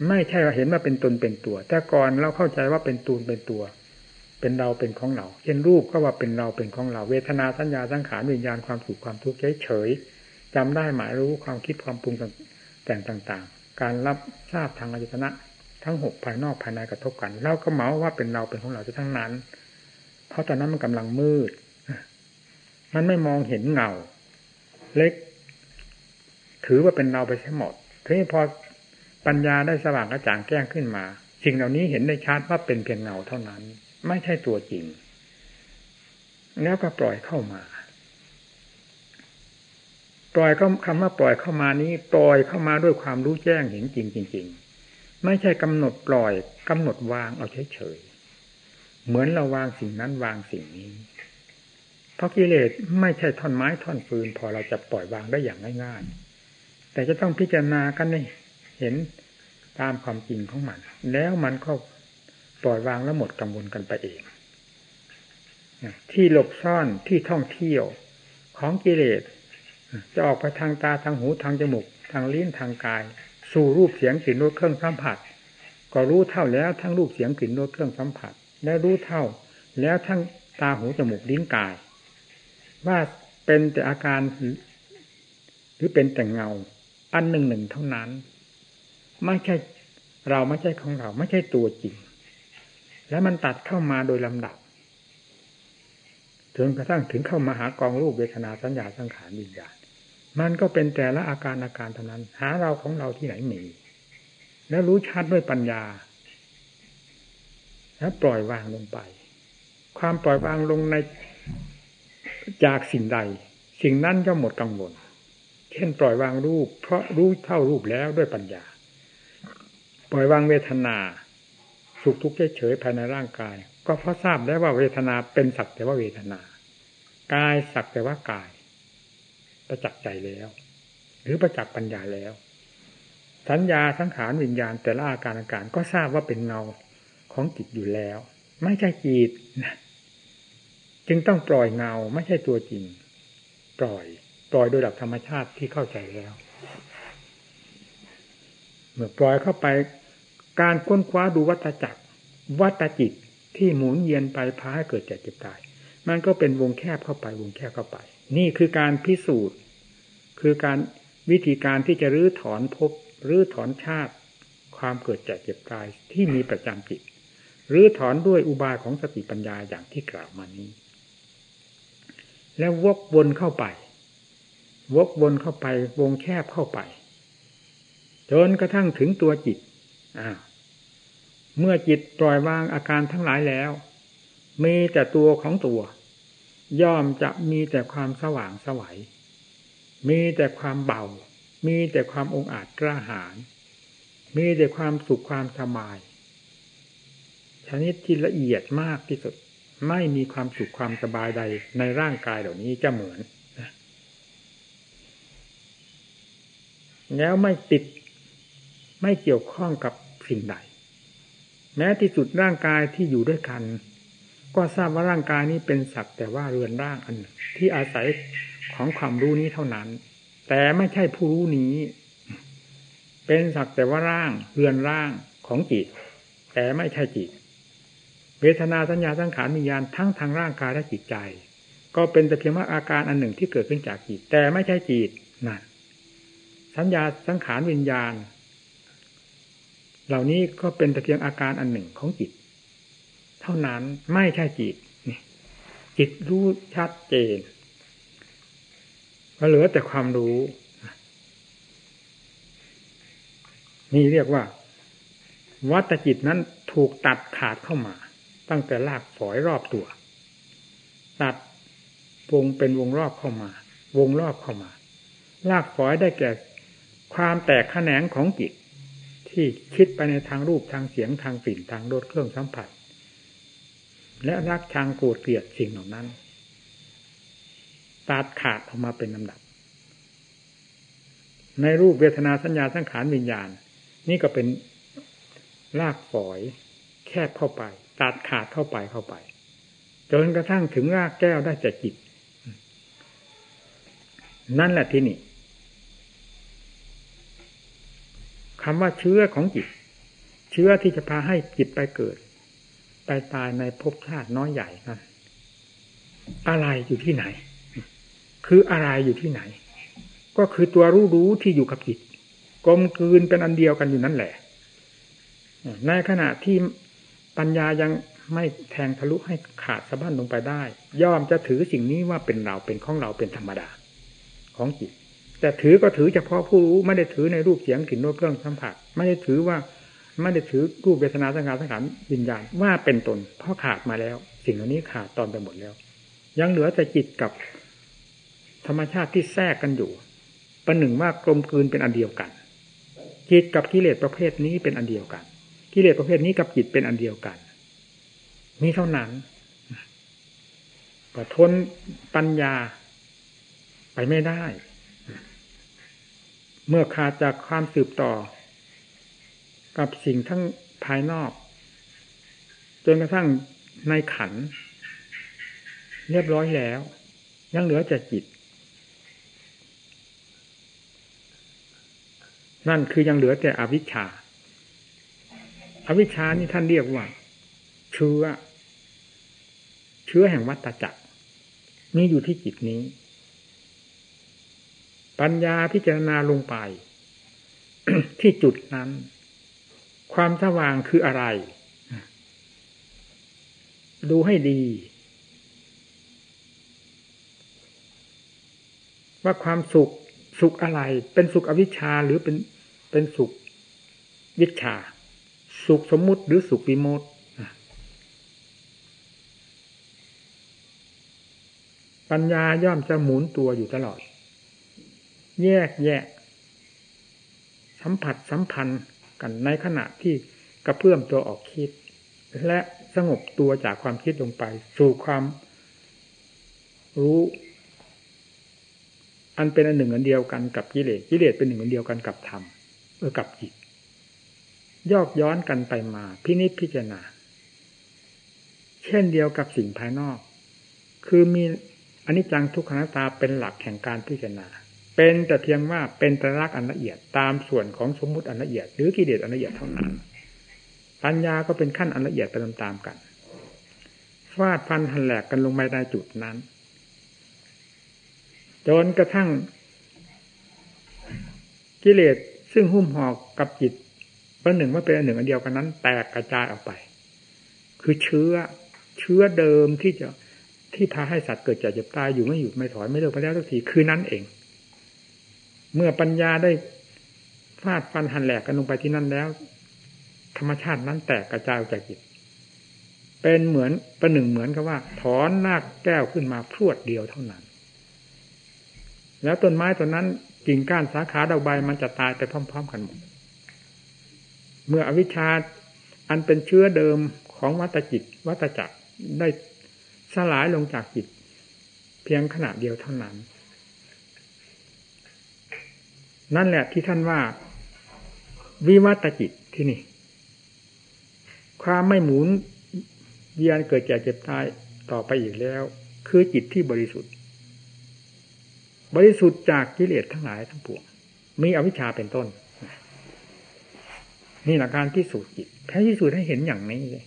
ไม่ใช่ว่าเห็นว่าเป็นตนเป็นตัว แต่ก่อนเราเข้าใจว่าเป็นตูนเป็นตัว เป็นเราเป็นของเราเห็นรูปก็ว่าเป็นเราเป็นของเรา เวทนาสัญญาสังขารวิญญาณความสุขความทุกข์เฉยเฉยจำได้หมายรู้ความคิดความปรุงแต่งต่างๆ การรับทราบทางอายตนะทั้งหกภายนอกภายในกระทบกันเราก็เหมาว่าเป็นเราเป็นของเราจะทั้งนั้น เพราะตอนนั้นมันกำลังมืด มันไม่มองเห็นเงา เล็ก ถือว่าเป็นเราไปใช้หมดทีนี้พอปัญญาได้สว่างกระจ่างแก้งขึ้นมา สิ่งเหล่านี้เห็นได้ชัดว่าเป็นเพียงเงาเท่านั้น ไม่ใช่ตัวจริง แล้วก็ปล่อยเข้ามา ปล่อยก็คำว่าปล่อยเข้ามานี้ ปล่อยเข้ามาด้วยความรู้แจ้งเห็นจริงจริงๆไม่ใช่กำหนดปล่อยกำหนดวางเอาเฉยๆเหมือนเราวางสิ่งนั้นวางสิ่งนี้ เพราะกิเลสไม่ใช่ท่อนไม้ท่อนฟืน พอเราจะปล่อยวางได้อย่างง่ายๆ แต่จะต้องพิจารณากันนี่เห็นตามความจริงของมัน แล้วมันก็ ปล่อยวางแล้วหมดกังวลกันไปเองที่หลบซ่อนที่ท่องเที่ยวของกิเลสจะออกไปทางตาทางหูทางจมูก ทางลิ้นทางกาย สู่รูปเสียงกลิ่นรสเครื่องสัมผัส ก็รู้เท่าแล้วทั้งรูปเสียงกลิ่นรสเครื่องสัมผัส และรู้เท่า แล้วทั้งตาหูจมูกลิ้นกาย ว่าเป็นแต่อาการหรือเป็นแต่เงา อันหนึ่งหนึ่งเท่านั้น ไม่ใช่เราไม่ใช่ของเรา ไม่ใช่ตัวจริง แล้วมันตัดเข้ามาโดยลำดับถึงกระทั่งถึงเข้ามาหากองรูปเวทนาสัญญาสังขารวิญญาณมันก็เป็นแต่ละอาการอาการเท่านั้น หาเราของเราที่ไหนมี แล้วรู้ชัดด้วยปัญญา แล้วปล่อยวางลงไป ความปล่อยวางลงในจากสิ่งใด สิ่งนั้นก็หมดกังวล เช่น ปล่อยวางรูป เพราะรู้เท่ารูปแล้วด้วยปัญญา ปล่อยวางเวทนา สุขทุกข์เฉยภายในร่างกาย ก็เพราะทราบแล้วว่าเวทนาเป็นสักแต่ว่าเวทนากายสักแต่ว่ากาย ประจักษ์ใจแล้ว หรือประจักษ์ปัญญาแล้ว สัญญาสังขารวิญญาณแต่ละอาการอาการก็ทราบว่าเป็นเงาของจิตอยู่แล้ว ไม่ใช่จิตจึงต้องปล่อยเงาไม่ใช่ตัวจริง ปล่อย ปล่อยโดยหลักธรรมชาติที่เข้าใจแล้ว เมื่อปล่อยเข้าไป การค้นคว้าดูวัตจักร วัตจิตที่หมุนเยียนไปพาให้เกิดแก่เจ็บตาย มันก็เป็นวงแคบเข้าไป วงแคบเข้าไป นี่คือการพิสูจน์ คือการวิธีการที่จะรื้อถอนภพรื้อถอนชาติ ความเกิดแก่เจ็บตายที่มีประจำจิตรื้อถอนด้วยอุบายของสติปัญญาอย่างที่กล่าวมานี้ แล้ววกวนเข้าไป วกวนเข้าไป วงแคบเข้าไป จนกระทั่งถึงตัวจิต เมื่อจิตปล่อยวางอาการทั้งหลายแล้ว มีแต่ตัวของตัว ย่อมจะมีแต่ความสว่างสวัย มีแต่ความเบา มีแต่ความองอาจกล้าหาญมีแต่ความสุขความสบาย ชนิดที่ละเอียดมากที่สุด ไม่มีความสุขความสบายใดในร่างกายเหล่านี้จะเหมือนแล้วไม่ติด ไม่เกี่ยวข้องกับสิ่งใด แม้ที่สุดร่างกายที่อยู่ด้วยกัน ก็ทราบว่าร่างกายนี้เป็นสักแต่ว่าเรือนร่างอันที่อาศัยของความรู้นี้เท่านั้น แต่ไม่ใช่ผู้รู้นี้ เป็นสักแต่ว่าร่างเรือนร่างของจิต แต่ไม่ใช่จิต เวทนาสัญญาสังขารมีญาณทั้งทางร่างกายและจิตใจ ก็เป็นแต่เพียงว่าอาการอันหนึ่งที่เกิดขึ้นจากจิต แต่ไม่ใช่จิตนั่นสัญญาสังขารวิญญาณ เหล่านี้ก็เป็นแต่เพียงอาการอันหนึ่งของจิต เท่านั้นไม่ใช่จิตจิตรู้ชัดเจนก็เหลือแต่ความรู้นี่เรียกว่า วัตจิตนั้นถูกตัดขาดเข้ามา ตั้งแต่ลากฝอยรอบตัว ตัดวงเป็นวงรอบเข้ามา วงรอบเข้ามา ลากฝอยได้แก่ความแตกแขนงของจิต ที่คิดไปในทางรูปทางเสียงทางกลิ่นทางรสเครื่องสัมผัส และรักชังโกรธเกลียดสิ่งเหล่านั้นตัดขาดออกมาเป็นลำดับ ในรูปเวทนาสัญญาสังขารวิญญาณ นี่ก็เป็นลากฝอยแคบเข้าไป ตัดขาดเข้าไปเข้าไป จนกระทั่งถึงรากแก้วได้จากจิต นั่นแหละที่นี่ คำว่าเชื้อของจิต เชื้อที่จะพาให้จิตไปเกิด ไปตายในภพชาติน้อยใหญ่นั้นอะไรอยู่ที่ไหน คืออะไรอยู่ที่ไหน ก็คือตัวรู้รู้ที่อยู่กับจิตกลมกลืนเป็นอันเดียวกันอยู่นั่นแหละในขณะที่ปัญญายังไม่แทงทะลุให้ขาดสะบั้นลงไปได้ ย่อมจะถือสิ่งนี้ว่าเป็นเราเป็นของเราเป็นธรรมดา ของจิต แต่ถือก็ถือเฉพาะผู้รู้ไม่ได้ถือในรูปเสียงกลิ่นรสเครื่องสัมผัส ไม่ได้ถือว่าไม่ได้ถือรูปเวทนาสังขารสังขารวิญญาณว่าเป็นตน เพราะขาดมาแล้ว สิ่งเหล่านี้ขาดตอนไปหมดแล้ว ยังเหลือแต่จิตกับธรรมชาติที่แทรกกันอยู่ประหนึ่งว่ากลมกลืนเป็นอันเดียวกัน จิตกับกิเลสประเภทนี้เป็นอันเดียวกันกิเลสประเภทนี้กับจิตเป็นอันเดียวกันมีเท่านั้นก็ทนปัญญาไปไม่ได้ เมื่อขาดจากความสืบต่อ กับสิ่งทั้งภายนอก จนกระทั่งในขัน เรียบร้อยแล้ว ยังเหลือแต่จิต นั่นคือยังเหลือแต่อวิชชาอวิชชานี่ท่านเรียกว่า เชื้อ เชื้อแห่งวัตจักรมีอยู่ที่จิตนี้ ปัญญาพิจารณาลงไป ที่จุดนั้น ความสว่างคืออะไร ดูให้ดี ว่าความสุขสุขอะไร เป็นสุขอวิชชาหรือเป็นเป็นสุขวิชา สุขสมมุติหรือสุขวิโมตปัญญาย่อมจะหมุนตัวอยู่ตลอด แยกแยะ สัมผัสสัมพันธ์กันในขณะที่กระเพื่อมตัวออกคิด และสงบตัวจากความคิดลงไป สู่ความรู้ อันเป็นอันหนึ่งอันเดียวกันกับกิเลสกิเลสเป็นหนึ่งอันเดียวกันกับธรรมเออกับจิตยอกย้อนกันไปมาพินิจพิจารณา เช่นเดียวกับสิ่งภายนอก คือมีอนิจจังทุกขังตาเป็นหลักแห่งการพิจารณา เป็นแต่เพียงว่าเป็นตรักอันละเอียดตามส่วนของสมมุติอันละเอียด หรือกิเลสอันละเอียดเท่านั้น ปัญญาก็เป็นขั้นอันละเอียดไปตามๆกันฟาดฟันหันแหลกกันลงไปในจุดนั้น จนกระทั่ง กิเลสซึ่งหุ้มห่อกับจิตประหนึ่งว่าเป็นอันหนึ่งอันเดียวกันนั้น แตกกระจายออกไป คือเชื้อเชื้อเดิมที่จะที่พาให้สัตว์เกิดจากเจ็บตายอยู่ไม่หยุดไม่ถอยไม่เลิกไปแล้วทุกทีคือนั้นเอง เมื่อปัญญาได้ฟาดฟันหันแหลกกันลงไปที่นั่นแล้ว ธรรมชาตินั้นแตกกระจายออกจากจิต เป็นเหมือนประหนึ่งเหมือนกับว่า ถอนน้าแก้วขึ้นมาพรวดเดียวเท่านั้น แล้วต้นไม้ต้นนั้นกิ่งก้านสาขาดอกใบมันจะตายไปพร้อม ๆ กันหมด เมื่ออวิชชาอันเป็นเชื้อเดิมของวัตจิต วัตจักรได้สลายลงจากจิต เพียงขณะเดียวเท่านั้น นั่นแหละที่ท่านว่า วิวัตจิตที่นี่ ความไม่หมุนเวียนเกิดแก่เจ็บตายต่อไปอีกแล้ว คือจิตที่บริสุทธิ์ บริสุทธิ์จากกิเลสทั้งหลายทั้งปวงมีอวิชชาเป็นต้น นี่หลักการพิสูจน์จิตแค่พิสูจน์ให้เห็นอย่างนี้เลย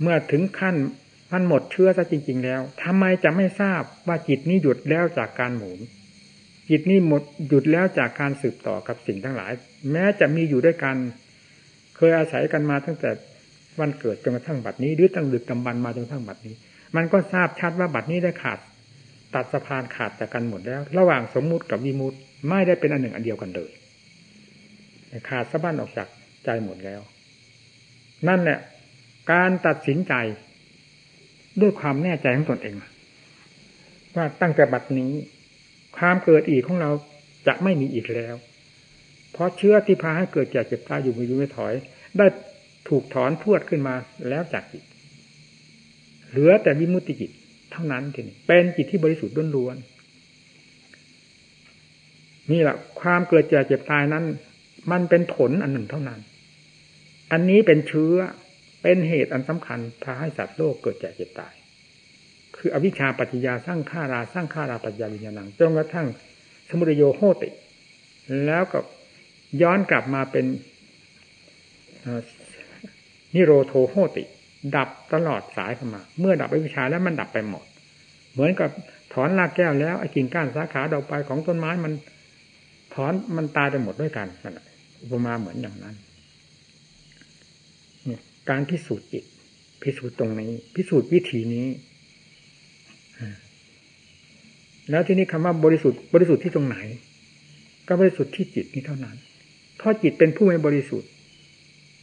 เมื่อถึงขั้นมันหมดเชื้อซะจริง ๆ แล้วทำไมจะไม่ทราบว่าจิตนี้หยุดแล้วจากการหมุน จิตนี้หมดหยุดแล้วจากการสืบต่อกับสิ่งทั้งหลาย แม้จะมีอยู่ด้วยกัน เคยอาศัยกันมาตั้งแต่วันเกิดจนกระทั่งบัดนี้ หรือตั้งดึกกำบันมาจนกระทั่งบัดนี้ มันก็ทราบชัดว่าบัดนี้ได้ขาด ตัดสะพานขาดจากกันหมดแล้ว ระหว่างสมมุติกับวิมุติไม่ได้เป็นอันหนึ่งอันเดียวกันเลยขาดสะบั้นออกจากใจหมดแล้ว นั่นแหละการตัดสินใจด้วยความแน่ใจของตนเอง ว่าตั้งแต่บัดนี้ ความเกิดอีกของเราจะไม่มีอีกแล้ว เพราะเชื้อที่พาให้เกิดแก่เจ็บตายอยู่ไม่ยุ่ไม่ถอย ได้ถูกถอนพวดขึ้นมาแล้วจากจิต เหลือแต่วิมุตติจิตเท่านั้นทีนี้เป็นจิตที่บริสุทธิ์ล้วนนี่แหละความเกิดแก่เจ็บตายนั้น มันเป็นผลอันหนึ่งเท่านั้น อันนี้เป็นเชื้อเป็นเหตุอันสำคัญพาให้สัตว์โลกเกิดแก่เจ็บตาย คืออวิชชาปัจจยาสร้างฆาราสร้างฆาราปัจจยาวิญญาณังจนกระทั่งสมุทโยโหติ แล้วก็ย้อนกลับมาเป็นนิโรโทโหติ ดับตลอดสายเข้ามา เมื่อดับอวิชชาแล้วมันดับไปหมด เหมือนกับถอนรากแก้วแล้วไอ้กิ่งก้านสาขาดอกไปของต้นไม้มันถอนมันตายไปหมดด้วยกันอุปมาเหมือนอย่างนั้นการพิสูจน์จิตพิสูจน์ตรงนี้ พิสูจน์วิธีนี้ แล้วที่นี้คำว่าบริสุทธิ์บริสุทธิ์ที่ตรงไหน ก็บริสุทธิ์ที่จิตนี้เท่านั้น เพราะจิตเป็นผู้ไม่บริสุทธิ์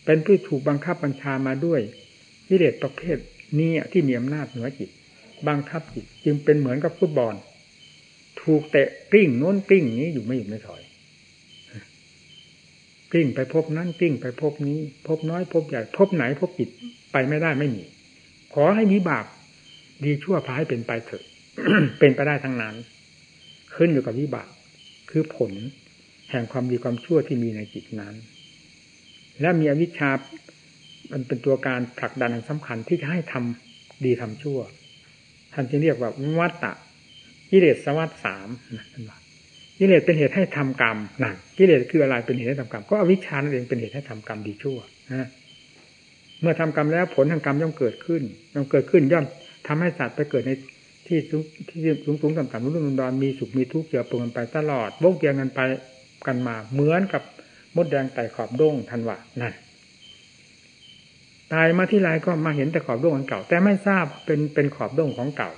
เป็นผู้ถูกบังคับบัญชามาด้วยวิเลศประเภทนี้ที่มีอำนาจเหนือจิต บังคับจิตจึงเป็นเหมือนกับฟุตบอล ถูกเตะกลิ้งโน้นกลิ้งนี้อยู่ไม่หยุดไม่ถอยกลิ้งไปพบนั้นกลิ้งไปพบนี้ พบน้อยพบใหญ่พบไหนพบจิตไปไม่ได้ไม่มี ขอให้มีบาปดีชั่วพาให้เป็นไปเถิด เป็นไปได้ทั้งนั้น ขึ้นอยู่กับวิบากคือผลแห่งความดีความชั่วที่มีในจิตนั้น และมีอวิชชามันเป็นตัวการผลักดันสำคัญที่จะให้ทำดีทำชั่วท่านจึงเรียกว่าวัตตะกิเลสสวัตสามนะท่านว่ากิเลสเป็นเหตุให้ทำกรรมนั่นกิเลสคืออะไรเป็นเหตุให้ทำกรรม ก็อวิชชานั่นเองเป็นเหตุให้ทำกรรมดีชั่วนะเมื่อทำกรรมแล้วผลทางกรรมย่อมเกิดขึ้นย่อมเกิดขึ้นย่อมทำให้สัตว์ไปเกิดใน ที่สูงที่สูงสูงต่ำต่ำรุ่มรุ่มดอนมีสุขมีทุกข์เกี่ยวปนกันไปตลอดวกเกี่ยงกันไปกันมา เหมือนกับมดแดงไต่ขอบด้งทันวะนั่นตายมาที่ไรก็มาเห็นแต่ขอบด้งของเก่า แต่ไม่ทราบเป็นเป็นขอบด้งของเก่า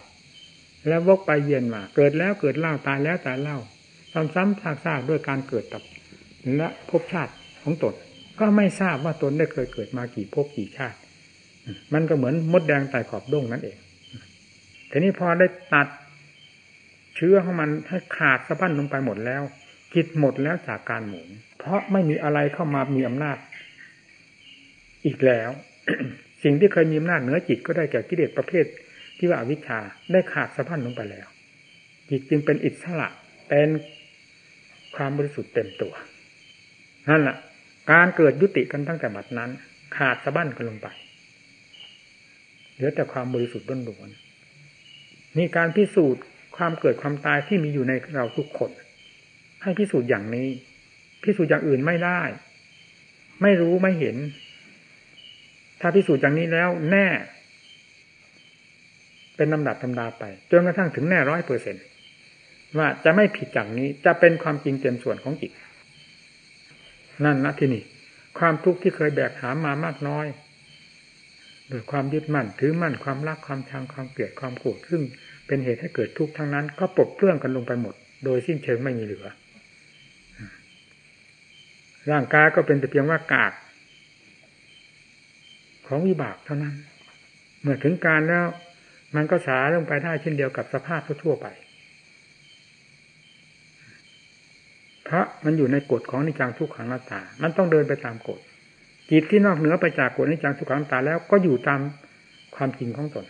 แล้ววกไปเยียนมา เกิดแล้วเกิดเล่าตายแล้วตายเล่าซ้ำๆซากๆด้วยการเกิดตับและภพชาติของตนก็ไม่ทราบว่าตนได้เคยเกิดมากี่ภพกี่ชาติ มันก็เหมือนมดแดงไต่ขอบด้งนั่นเอง ทีนี้พอได้ตัดเชื้อของมันให้ขาดสะบั้นลงไปหมดแล้วกิดหมดแล้วจากการหมุน เพราะไม่มีอะไรเข้ามามีอำนาจ อีกแล้ว สิ่งที่เคยมีอำนาจเหนือจิตก็ได้แก่กิเลสประเภทที่ว่าอวิชชาได้ขาดสะบั้นลงไปแล้ว จิตจึงเป็นอิสระเป็นความบริสุทธิ์เต็มตัวนั่นแหละการเกิดยุติกันตั้งแต่บัดนั้น ขาดสะบั้นกันลงไปเหลือแต่ความบริสุทธิ์ล้วนๆ นี่การพิสูจน์ความเกิดความตายที่มีอยู่ในเราทุกคน ให้พิสูจน์อย่างนี้ พิสูจน์อย่างอื่นไม่ได้ ไม่รู้ไม่เห็น ถ้าพิสูจน์อย่างนี้แล้วแน่ เป็นลำดับธรรมดาไปจนกระทั่งถึงแน่ร้อยเปอร์เซ็นต์ว่าจะไม่ผิดจากนี้จะเป็นความจริงเต็มส่วนของจิตนั่นนะที่นี่ ความทุกข์ที่เคยแบกหามมามากน้อย โดยความยึดมั่นถือมั่นความรักความชังความเกลียดความโกรธซึ่งเป็นเหตุให้เกิดทุกข์ทั้งนั้น ก็ปลดเปลื้องกันลงไปหมด โดยสิ้นเชิงไม่มีเหลือ ร่างกายก็เป็นแต่เพียงว่ากาก ของวิบากเท่านั้น เมื่อถึงการแล้ว มันก็สาลงไปได้เช่นเดียวกับสภาพทั่วไปเพราะมันอยู่ในกฎของนิจังทุกขังนาตา มันต้องเดินไปตามกฎ จิตที่นอกเหนือไปจากกฎนิจังทุกขังนาตาแล้วก็อยู่ตามความจริงของตน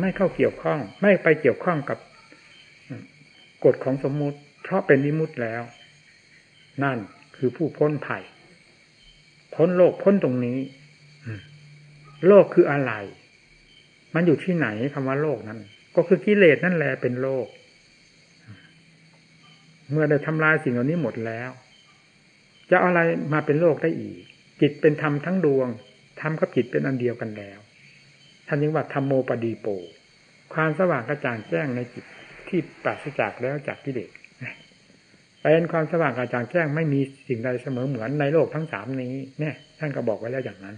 ไม่เข้าเกี่ยวข้อง ไม่ไปเกี่ยวข้องกับกฎของสมมุติ เพราะเป็นนิมุติแล้ว นั่นคือผู้พ้นภัยพ้นโลกพ้นตรงนี้โลกคืออะไร มันอยู่ที่ไหนคำว่าโลกนั้น ก็คือกิเลสนั่นแหละเป็นโลก เมื่อได้ทำลายสิ่งเหล่านี้หมดแล้ว จะอะไรมาเป็นโลกได้อีก จิตเป็นธรรมทั้งดวงธรรมกับจิตเป็นอันเดียวกันแล้วท่านยังว่าธรรมโมปดีโป ความสว่างกระจ่างแจ้งในจิตที่ปราศจากแล้วจากกิเลสเป็นความสว่างกระจ่างแจ้งไม่มีสิ่งใดเสมอเหมือนในโลกทั้งสามนี้เนี่ยท่านก็บอกไว้แล้วอย่างนั้น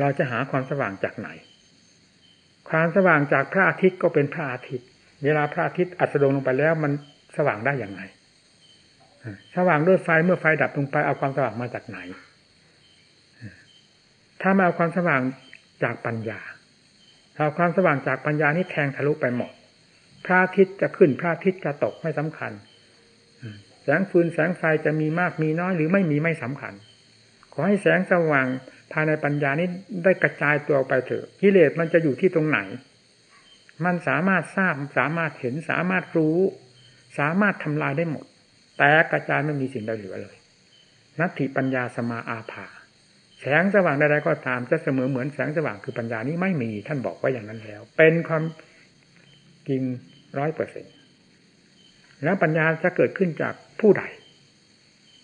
เราจะหาความสว่างจากไหน ความสว่างจากพระอาทิตย์ก็เป็นพระอาทิตย์ เวลาพระอาทิตย์อัสดงลงไปแล้วมันสว่างได้อย่างไร สว่างด้วยไฟเมื่อไฟดับลงไปเอาความสว่างมาจากไหน ถ้ามาเอาความสว่างจากปัญญาเอาความสว่างจากปัญญานี่แทงทะลุไปหมด พระอาทิตย์จะขึ้นพระอาทิตย์จะตกไม่สำคัญ แสงฟืนแสงไฟจะมีมากมีน้อยหรือไม่มีไม่สำคัญ ขอให้แสงสว่างภายในปัญญานี้ได้กระจายตัวไปเถอะกิเลสมันจะอยู่ที่ตรงไหน มันสามารถทราบสามารถเห็นสามารถรู้ สามารถทำลายได้หมด แต่กระจายไม่มีสิ่งใดเหลือเลย นัตถิปัญญาสมาอาภา แสงสว่างใดๆก็ตามจะเสมอเหมือนแสงสว่างคือปัญญานี้ไม่มีท่านบอกไว้อย่างนั้นแล้ว เป็นความจริงร้อยเปอร์เซ็นแล้วปัญญาจะเกิดขึ้นจากผู้ใด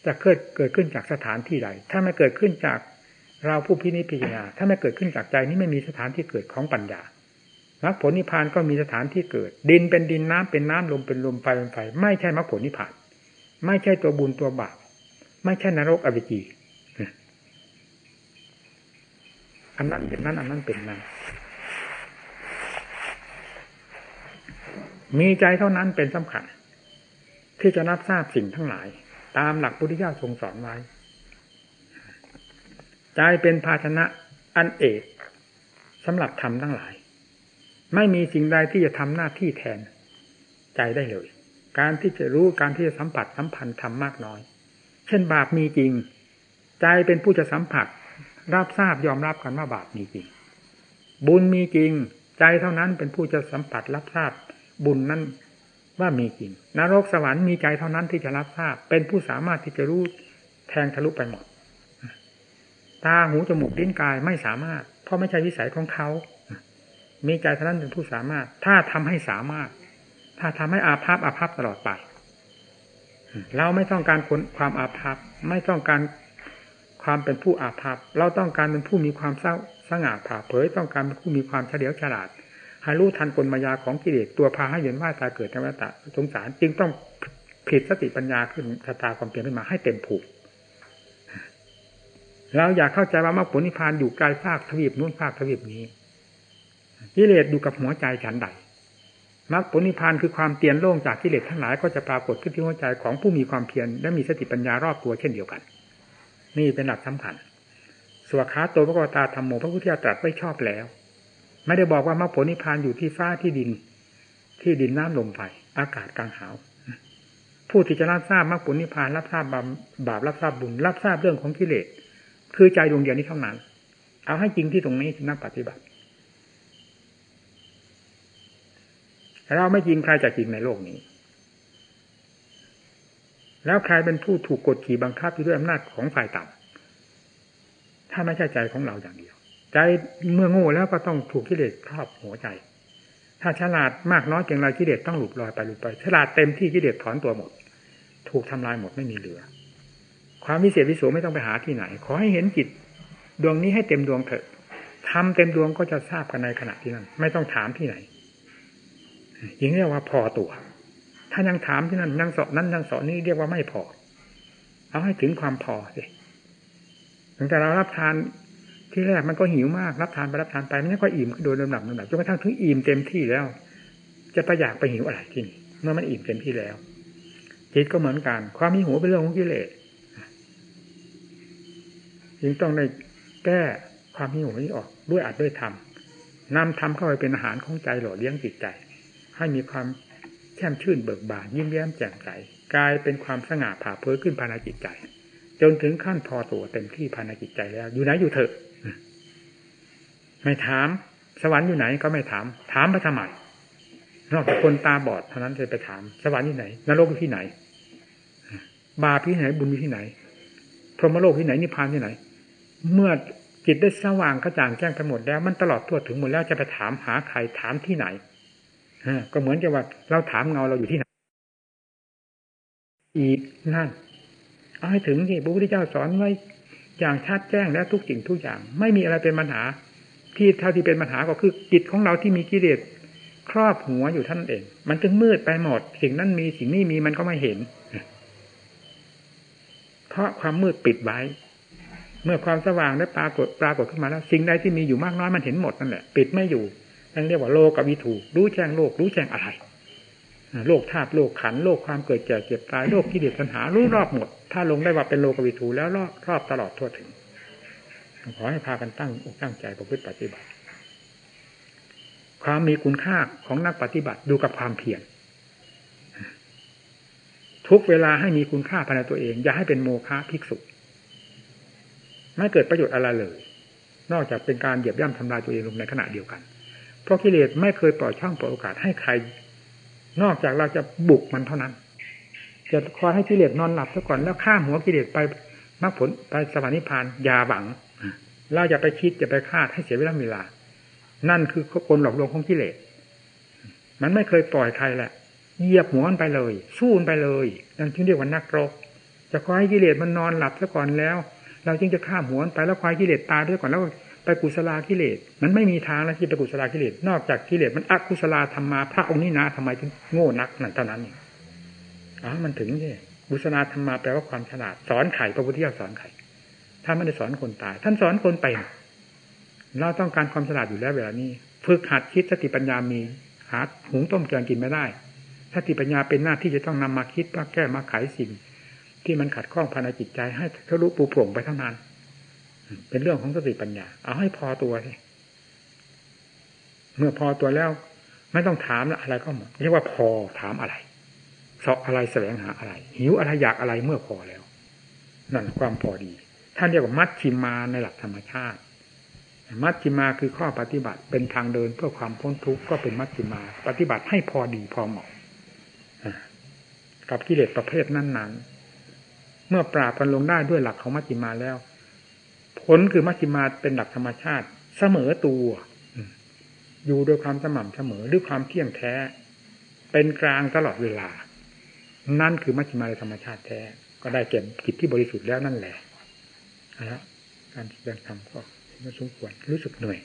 จะเกิดเกิดขึ้นจากสถานที่ใด ถ้าไม่เกิดขึ้นจากเราผู้พินิจพิจารณาถ้าไม่เกิดขึ้นจากใจนี้ไม่มีสถานที่เกิดของปัญญามรรคผลนิพพานก็มีสถานที่เกิด ดินเป็นดินน้ำเป็นน้ำลมเป็นลมไฟเป็นไฟไม่ใช่มรรคผลนิพพาน ไม่ใช่ตัวบุญตัวบาปไม่ใช่นรกอวิจีอันนั้นเป็นนั้นอันนั้นเป็นนั้นมีใจเท่านั้นเป็นสำคัญ ที่จะรับทราบสิ่งทั้งหลาย ตามหลักพุทธิยถาทรงสอนไว้ ใจเป็นภาชนะอันเอกสำหรับทำทั้งหลาย ไม่มีสิ่งใดที่จะทำหน้าที่แทน ใจได้เลย การที่จะรู้การที่จะสัมผัสสัมพันธ์ทำมากน้อย เช่นบาปมีจริง ใจเป็นผู้จะสัมผัส รับทราบยอมรับกันว่าบาปมีจริง บุญมีจริง ใจเท่านั้นเป็นผู้จะสัมผัสรับทราบบุญนั้นว่ามีจริง นรกสวรรค์มีใจเท่านั้นที่จะรับทราบ เป็นผู้สามารถที่จะรู้แทงทะลุไปหมด ตาหูจมูกลิ้นกายไม่สามารถ เพราะไม่ใช่วิสัยของเขา มีใจเท่านั้นเป็นผู้สามารถ ถ้าทำให้สามารถ ถ้าทำให้อาภัพอาภัพตลอดไป เราไม่ต้องการคนความอาภัพไม่ต้องการความเป็นผู้อาภัพเราต้องการเป็นผู้มีความเศร้าสง่าผ่าเผยต้องการเป็นผู้มีความเฉลียวฉลาดให้รู้ทันกลมายาของกิเลสตัวพาให้เห็นว่าตาเกิดธรรมตะสงสารจึงต้องผิดสติปัญญาขึ้นชะตาความเปลี่ยนขึ้นมาให้เต็มผูกเราอยากเข้าใจว่ามรรคผลนิพพานอยู่ไกลภาคทวีปนู้นภาคทวีปนี้กิเลสอยู่กับหัวใจฉันใด มรรคผลนิพพานคือความเตียนโล่งจากกิเลสทั้งหลายก็จะปรากฏขึ้นที่หัวใจของผู้มีความเพียรและมีสติปัญญารอบตัวเช่นเดียวกัน นี่เป็นหลักสำคัญสวขาโตพระกตาธรรมโมพระพุทธเจ้าตรัสไว้ชอบแล้ว ไม่ได้บอกว่ามรรคผลนิพพานอยู่ที่ฟ้าที่ดิน ที่ดินน้ำลมไฟอากาศกลางหาวผู้ที่จะรับทราบมรรคผลนิพพานรับทราบบาปรับทราบบุญรับทราบเรื่องของกิเลสคือใจดวงเดียวนี้เท่านั้น เอาให้จริงที่ตรงนี้ที่นักปฏิบัติ เราไม่จริงใครจะจริงในโลกนี้ แล้วใครเป็นผู้ถูกกดขี่บังคับด้วยอำนาจของฝ่ายต่ำถ้าไม่ใช่ใจของเราอย่างเดียว ใจเมื่อโง่แล้วก็ต้องถูกกิเลสครอบหัวใจ ถ้าฉลาดมากน้อยเพียงไรกิเลสต้องหลุดลอยไปหลุดไป ฉลาดเต็มที่กิเลสถอนตัวหมด ถูกทำลายหมดไม่มีเหลือ ความวิเศษวิโสไม่ต้องไปหาที่ไหน ขอให้เห็นจิตดวงนี้ให้เต็มดวงเถอะทำเต็มดวงก็จะทราบกันในขณะที่นั้น ไม่ต้องถามที่ไหน ยิ่งเรียกว่าพอตัว ถ้ายังถามที่นั่นยังสอนนั้นยังสอนนี้เรียกว่าไม่พอ เอาให้ถึงความพอสิตั้งแต่เรารับทานที่แรกมันก็หิวมากรับทานไปรับทานไปมันก็อิ่มโดยลำดับลำดับจนกระทั่งถึงอิ่มเต็มที่แล้ว จะไปอยากไปหิวอะไรที่นี่เมื่อมันอิ่มเต็มที่แล้วจิตก็เหมือนกัน ความมีหัวเป็นเรื่องของกิเลสจึงต้องได้แก้ความหิวนี้ออกด้วยอัดด้วยธรรมนำธรรมเข้าไปเป็นอาหารของใจหล่อเลี้ยงจิตใจ ให้มีความแช่มชื่นเบิกบานยิ้มแย้มแจ่มใสกลายเป็นความสง่าผ่าเผยขึ้นภายในจิตใจ จนถึงขั้นพอตัวเต็มที่ภายในจิตใจแล้ว อยู่ไหนอยู่เถอะ ไม่ถาม สวรรค์อยู่ไหนก็ไม่ถาม ถามไปทำไมนอกจากคนตาบอดเท่านั้นจะไปถาม สวรรค์ที่ไหนนรกที่ไหน บาปที่ไหนบุญที่ไหน พรหมโลกที่ไหนนิพพานที่ไหน เมื่อจิตได้สว่างกระจ่างแจ้งไปหมดแล้ว มันตลอดทั่วถึงหมดแล้วจะไปถามหาใครถามที่ไหน ก็เหมือนกับว่าเราถามเงาเราอยู่ที่ไหนอีกนั่นเอาให้ถึงที่พระพุทธเจ้าสอนไว้อย่างชัดแจ้งแล้วทุกสิ่งทุกอย่าง ไม่มีอะไรเป็นปัญหา ที่เท่าที่เป็นปัญหาก็คือจิตของเราที่มีกิเลสครอบหัวอยู่ท่านเอง มันจึงมืดไปหมด สิ่งนั้นมีสิ่งนี้มีมันก็ไม่เห็น เพราะความมืดปิดไว้ เมื่อความสว่างได้ปรากฏปรากฏขึ้นมาแล้ว สิ่งใดที่มีอยู่มากน้อยมันเห็นหมดนั่นแหละ ปิดไม่อยู่ นั่นเรียกว่าโลกวิถูรู้แจ้งโลก รู้แจ้งอะไร โลกธาตุโลกขันโลกความเกิดแก่เจ็บตายโลกกิเลสปัญหารู้รอบหมด ถ้าลงได้ว่าเป็นโลกวิถูแล้วรอบรอบตลอดทั่วถึงขอให้พากันตั้งอกตั้งใจประพฤติปฏิบัติ ความมีคุณค่าของนักปฏิบัติดูกับความเพียรทุกเวลาให้มีคุณค่าภายในตัวเอง อย่าให้เป็นโมฆะภิกษุไม่เกิดประโยชน์อะไรเลย นอกจากเป็นการเหยียบย่ำทำลายตัวเองลงในขณะเดียวกัน เพราะกิเลสไม่เคยปล่อยช่องปล่อยโอกาสให้ใคร นอกจากเราจะบุกมันเท่านั้น จะคอยให้กิเลสนอนหลับซะก่อนแล้วข้ามหัวกิเลสไปมรรคผลไปสวรรค์นิพพานยาหวัง เราจะไปคิดจะไปคาดให้เสียเวลาเวลา นั่นคือคนหลอกลวงของกิเลส มันไม่เคยปล่อยใครแหละเหยียบหัวมันไปเลย สู้มันไปเลยนั่นจึงเรียกว่านักรบจะคอยให้กิเลสมันนอนหลับซะก่อนแล้ว เราจึงจะข้ามหัวมันไปแล้วคอยกิเลสตายไปก่อนแล้ว ไปกุศลากิเลสมันไม่มีทางแล้วที่ไปกุศลากิเลสนอกจากกิเลสมันอกุศลาธรรมาพระองค์นี้นะทำไมถึงโง่นักนั่นเท่านั้นเอ๋อมันถึงนี่กุศลาธรรมาแปลว่าความฉลาดสอนไข่พระพุทธเจ้าสอนไข่ท่านไม่ได้สอนคนตาย ท่านสอนคนเป็นเราต้องการความฉลาดอยู่แล้วเวลานี้ฝึกหัดคิดสติปัญญามีหาหุงต้มแกงกินไม่ได้สติปัญญาเป็นหน้าที่จะต้องนำมาคิดมาแก้มาไขสิ่ง ที่มันขัดข้องภายในจิตใจให้ทะลุปูโปร่งไปเท่านั้น เป็นเรื่องของสติปัญญา เอาให้พอตัวเลยเมื่อพอตัวแล้ว ไม่ต้องถามอะไรก็หมดเรียกว่าพอถามอะไรสอบอะไรแสวงหาอะไร หิวอะไรอยากอะไรเมื่อพอแล้ว นั่นความพอดี ท่านเรียกว่ามัชชิมาในหลักธรรมชาติ มัชชิมาคือข้อปฏิบัติเป็นทางเดินเพื่อความพ้นทุกข์ก็เป็นมัชชิมา ปฏิบัติให้พอดีพอเหมาะกับกิเลสประเภทนั้นๆเมื่อปราบกันลงได้ด้วยหลักของมัชชิมาแล้ว ผลคือมัชฌิมาเป็นหลักธรรมชาติ เสมอตัวอยู่โดยความสม่ำเสมอด้วยความเที่ยงแท้ เป็นกลางตลอดเวลา นั่นคือมัชฌิมาในธรรมชาติแท้ ก็ได้เก็บกิจที่บริสุทธิ์แล้วนั่นแหละนะการแสดงธรรมก็ไม่สมควรรู้สึกเหนื่อย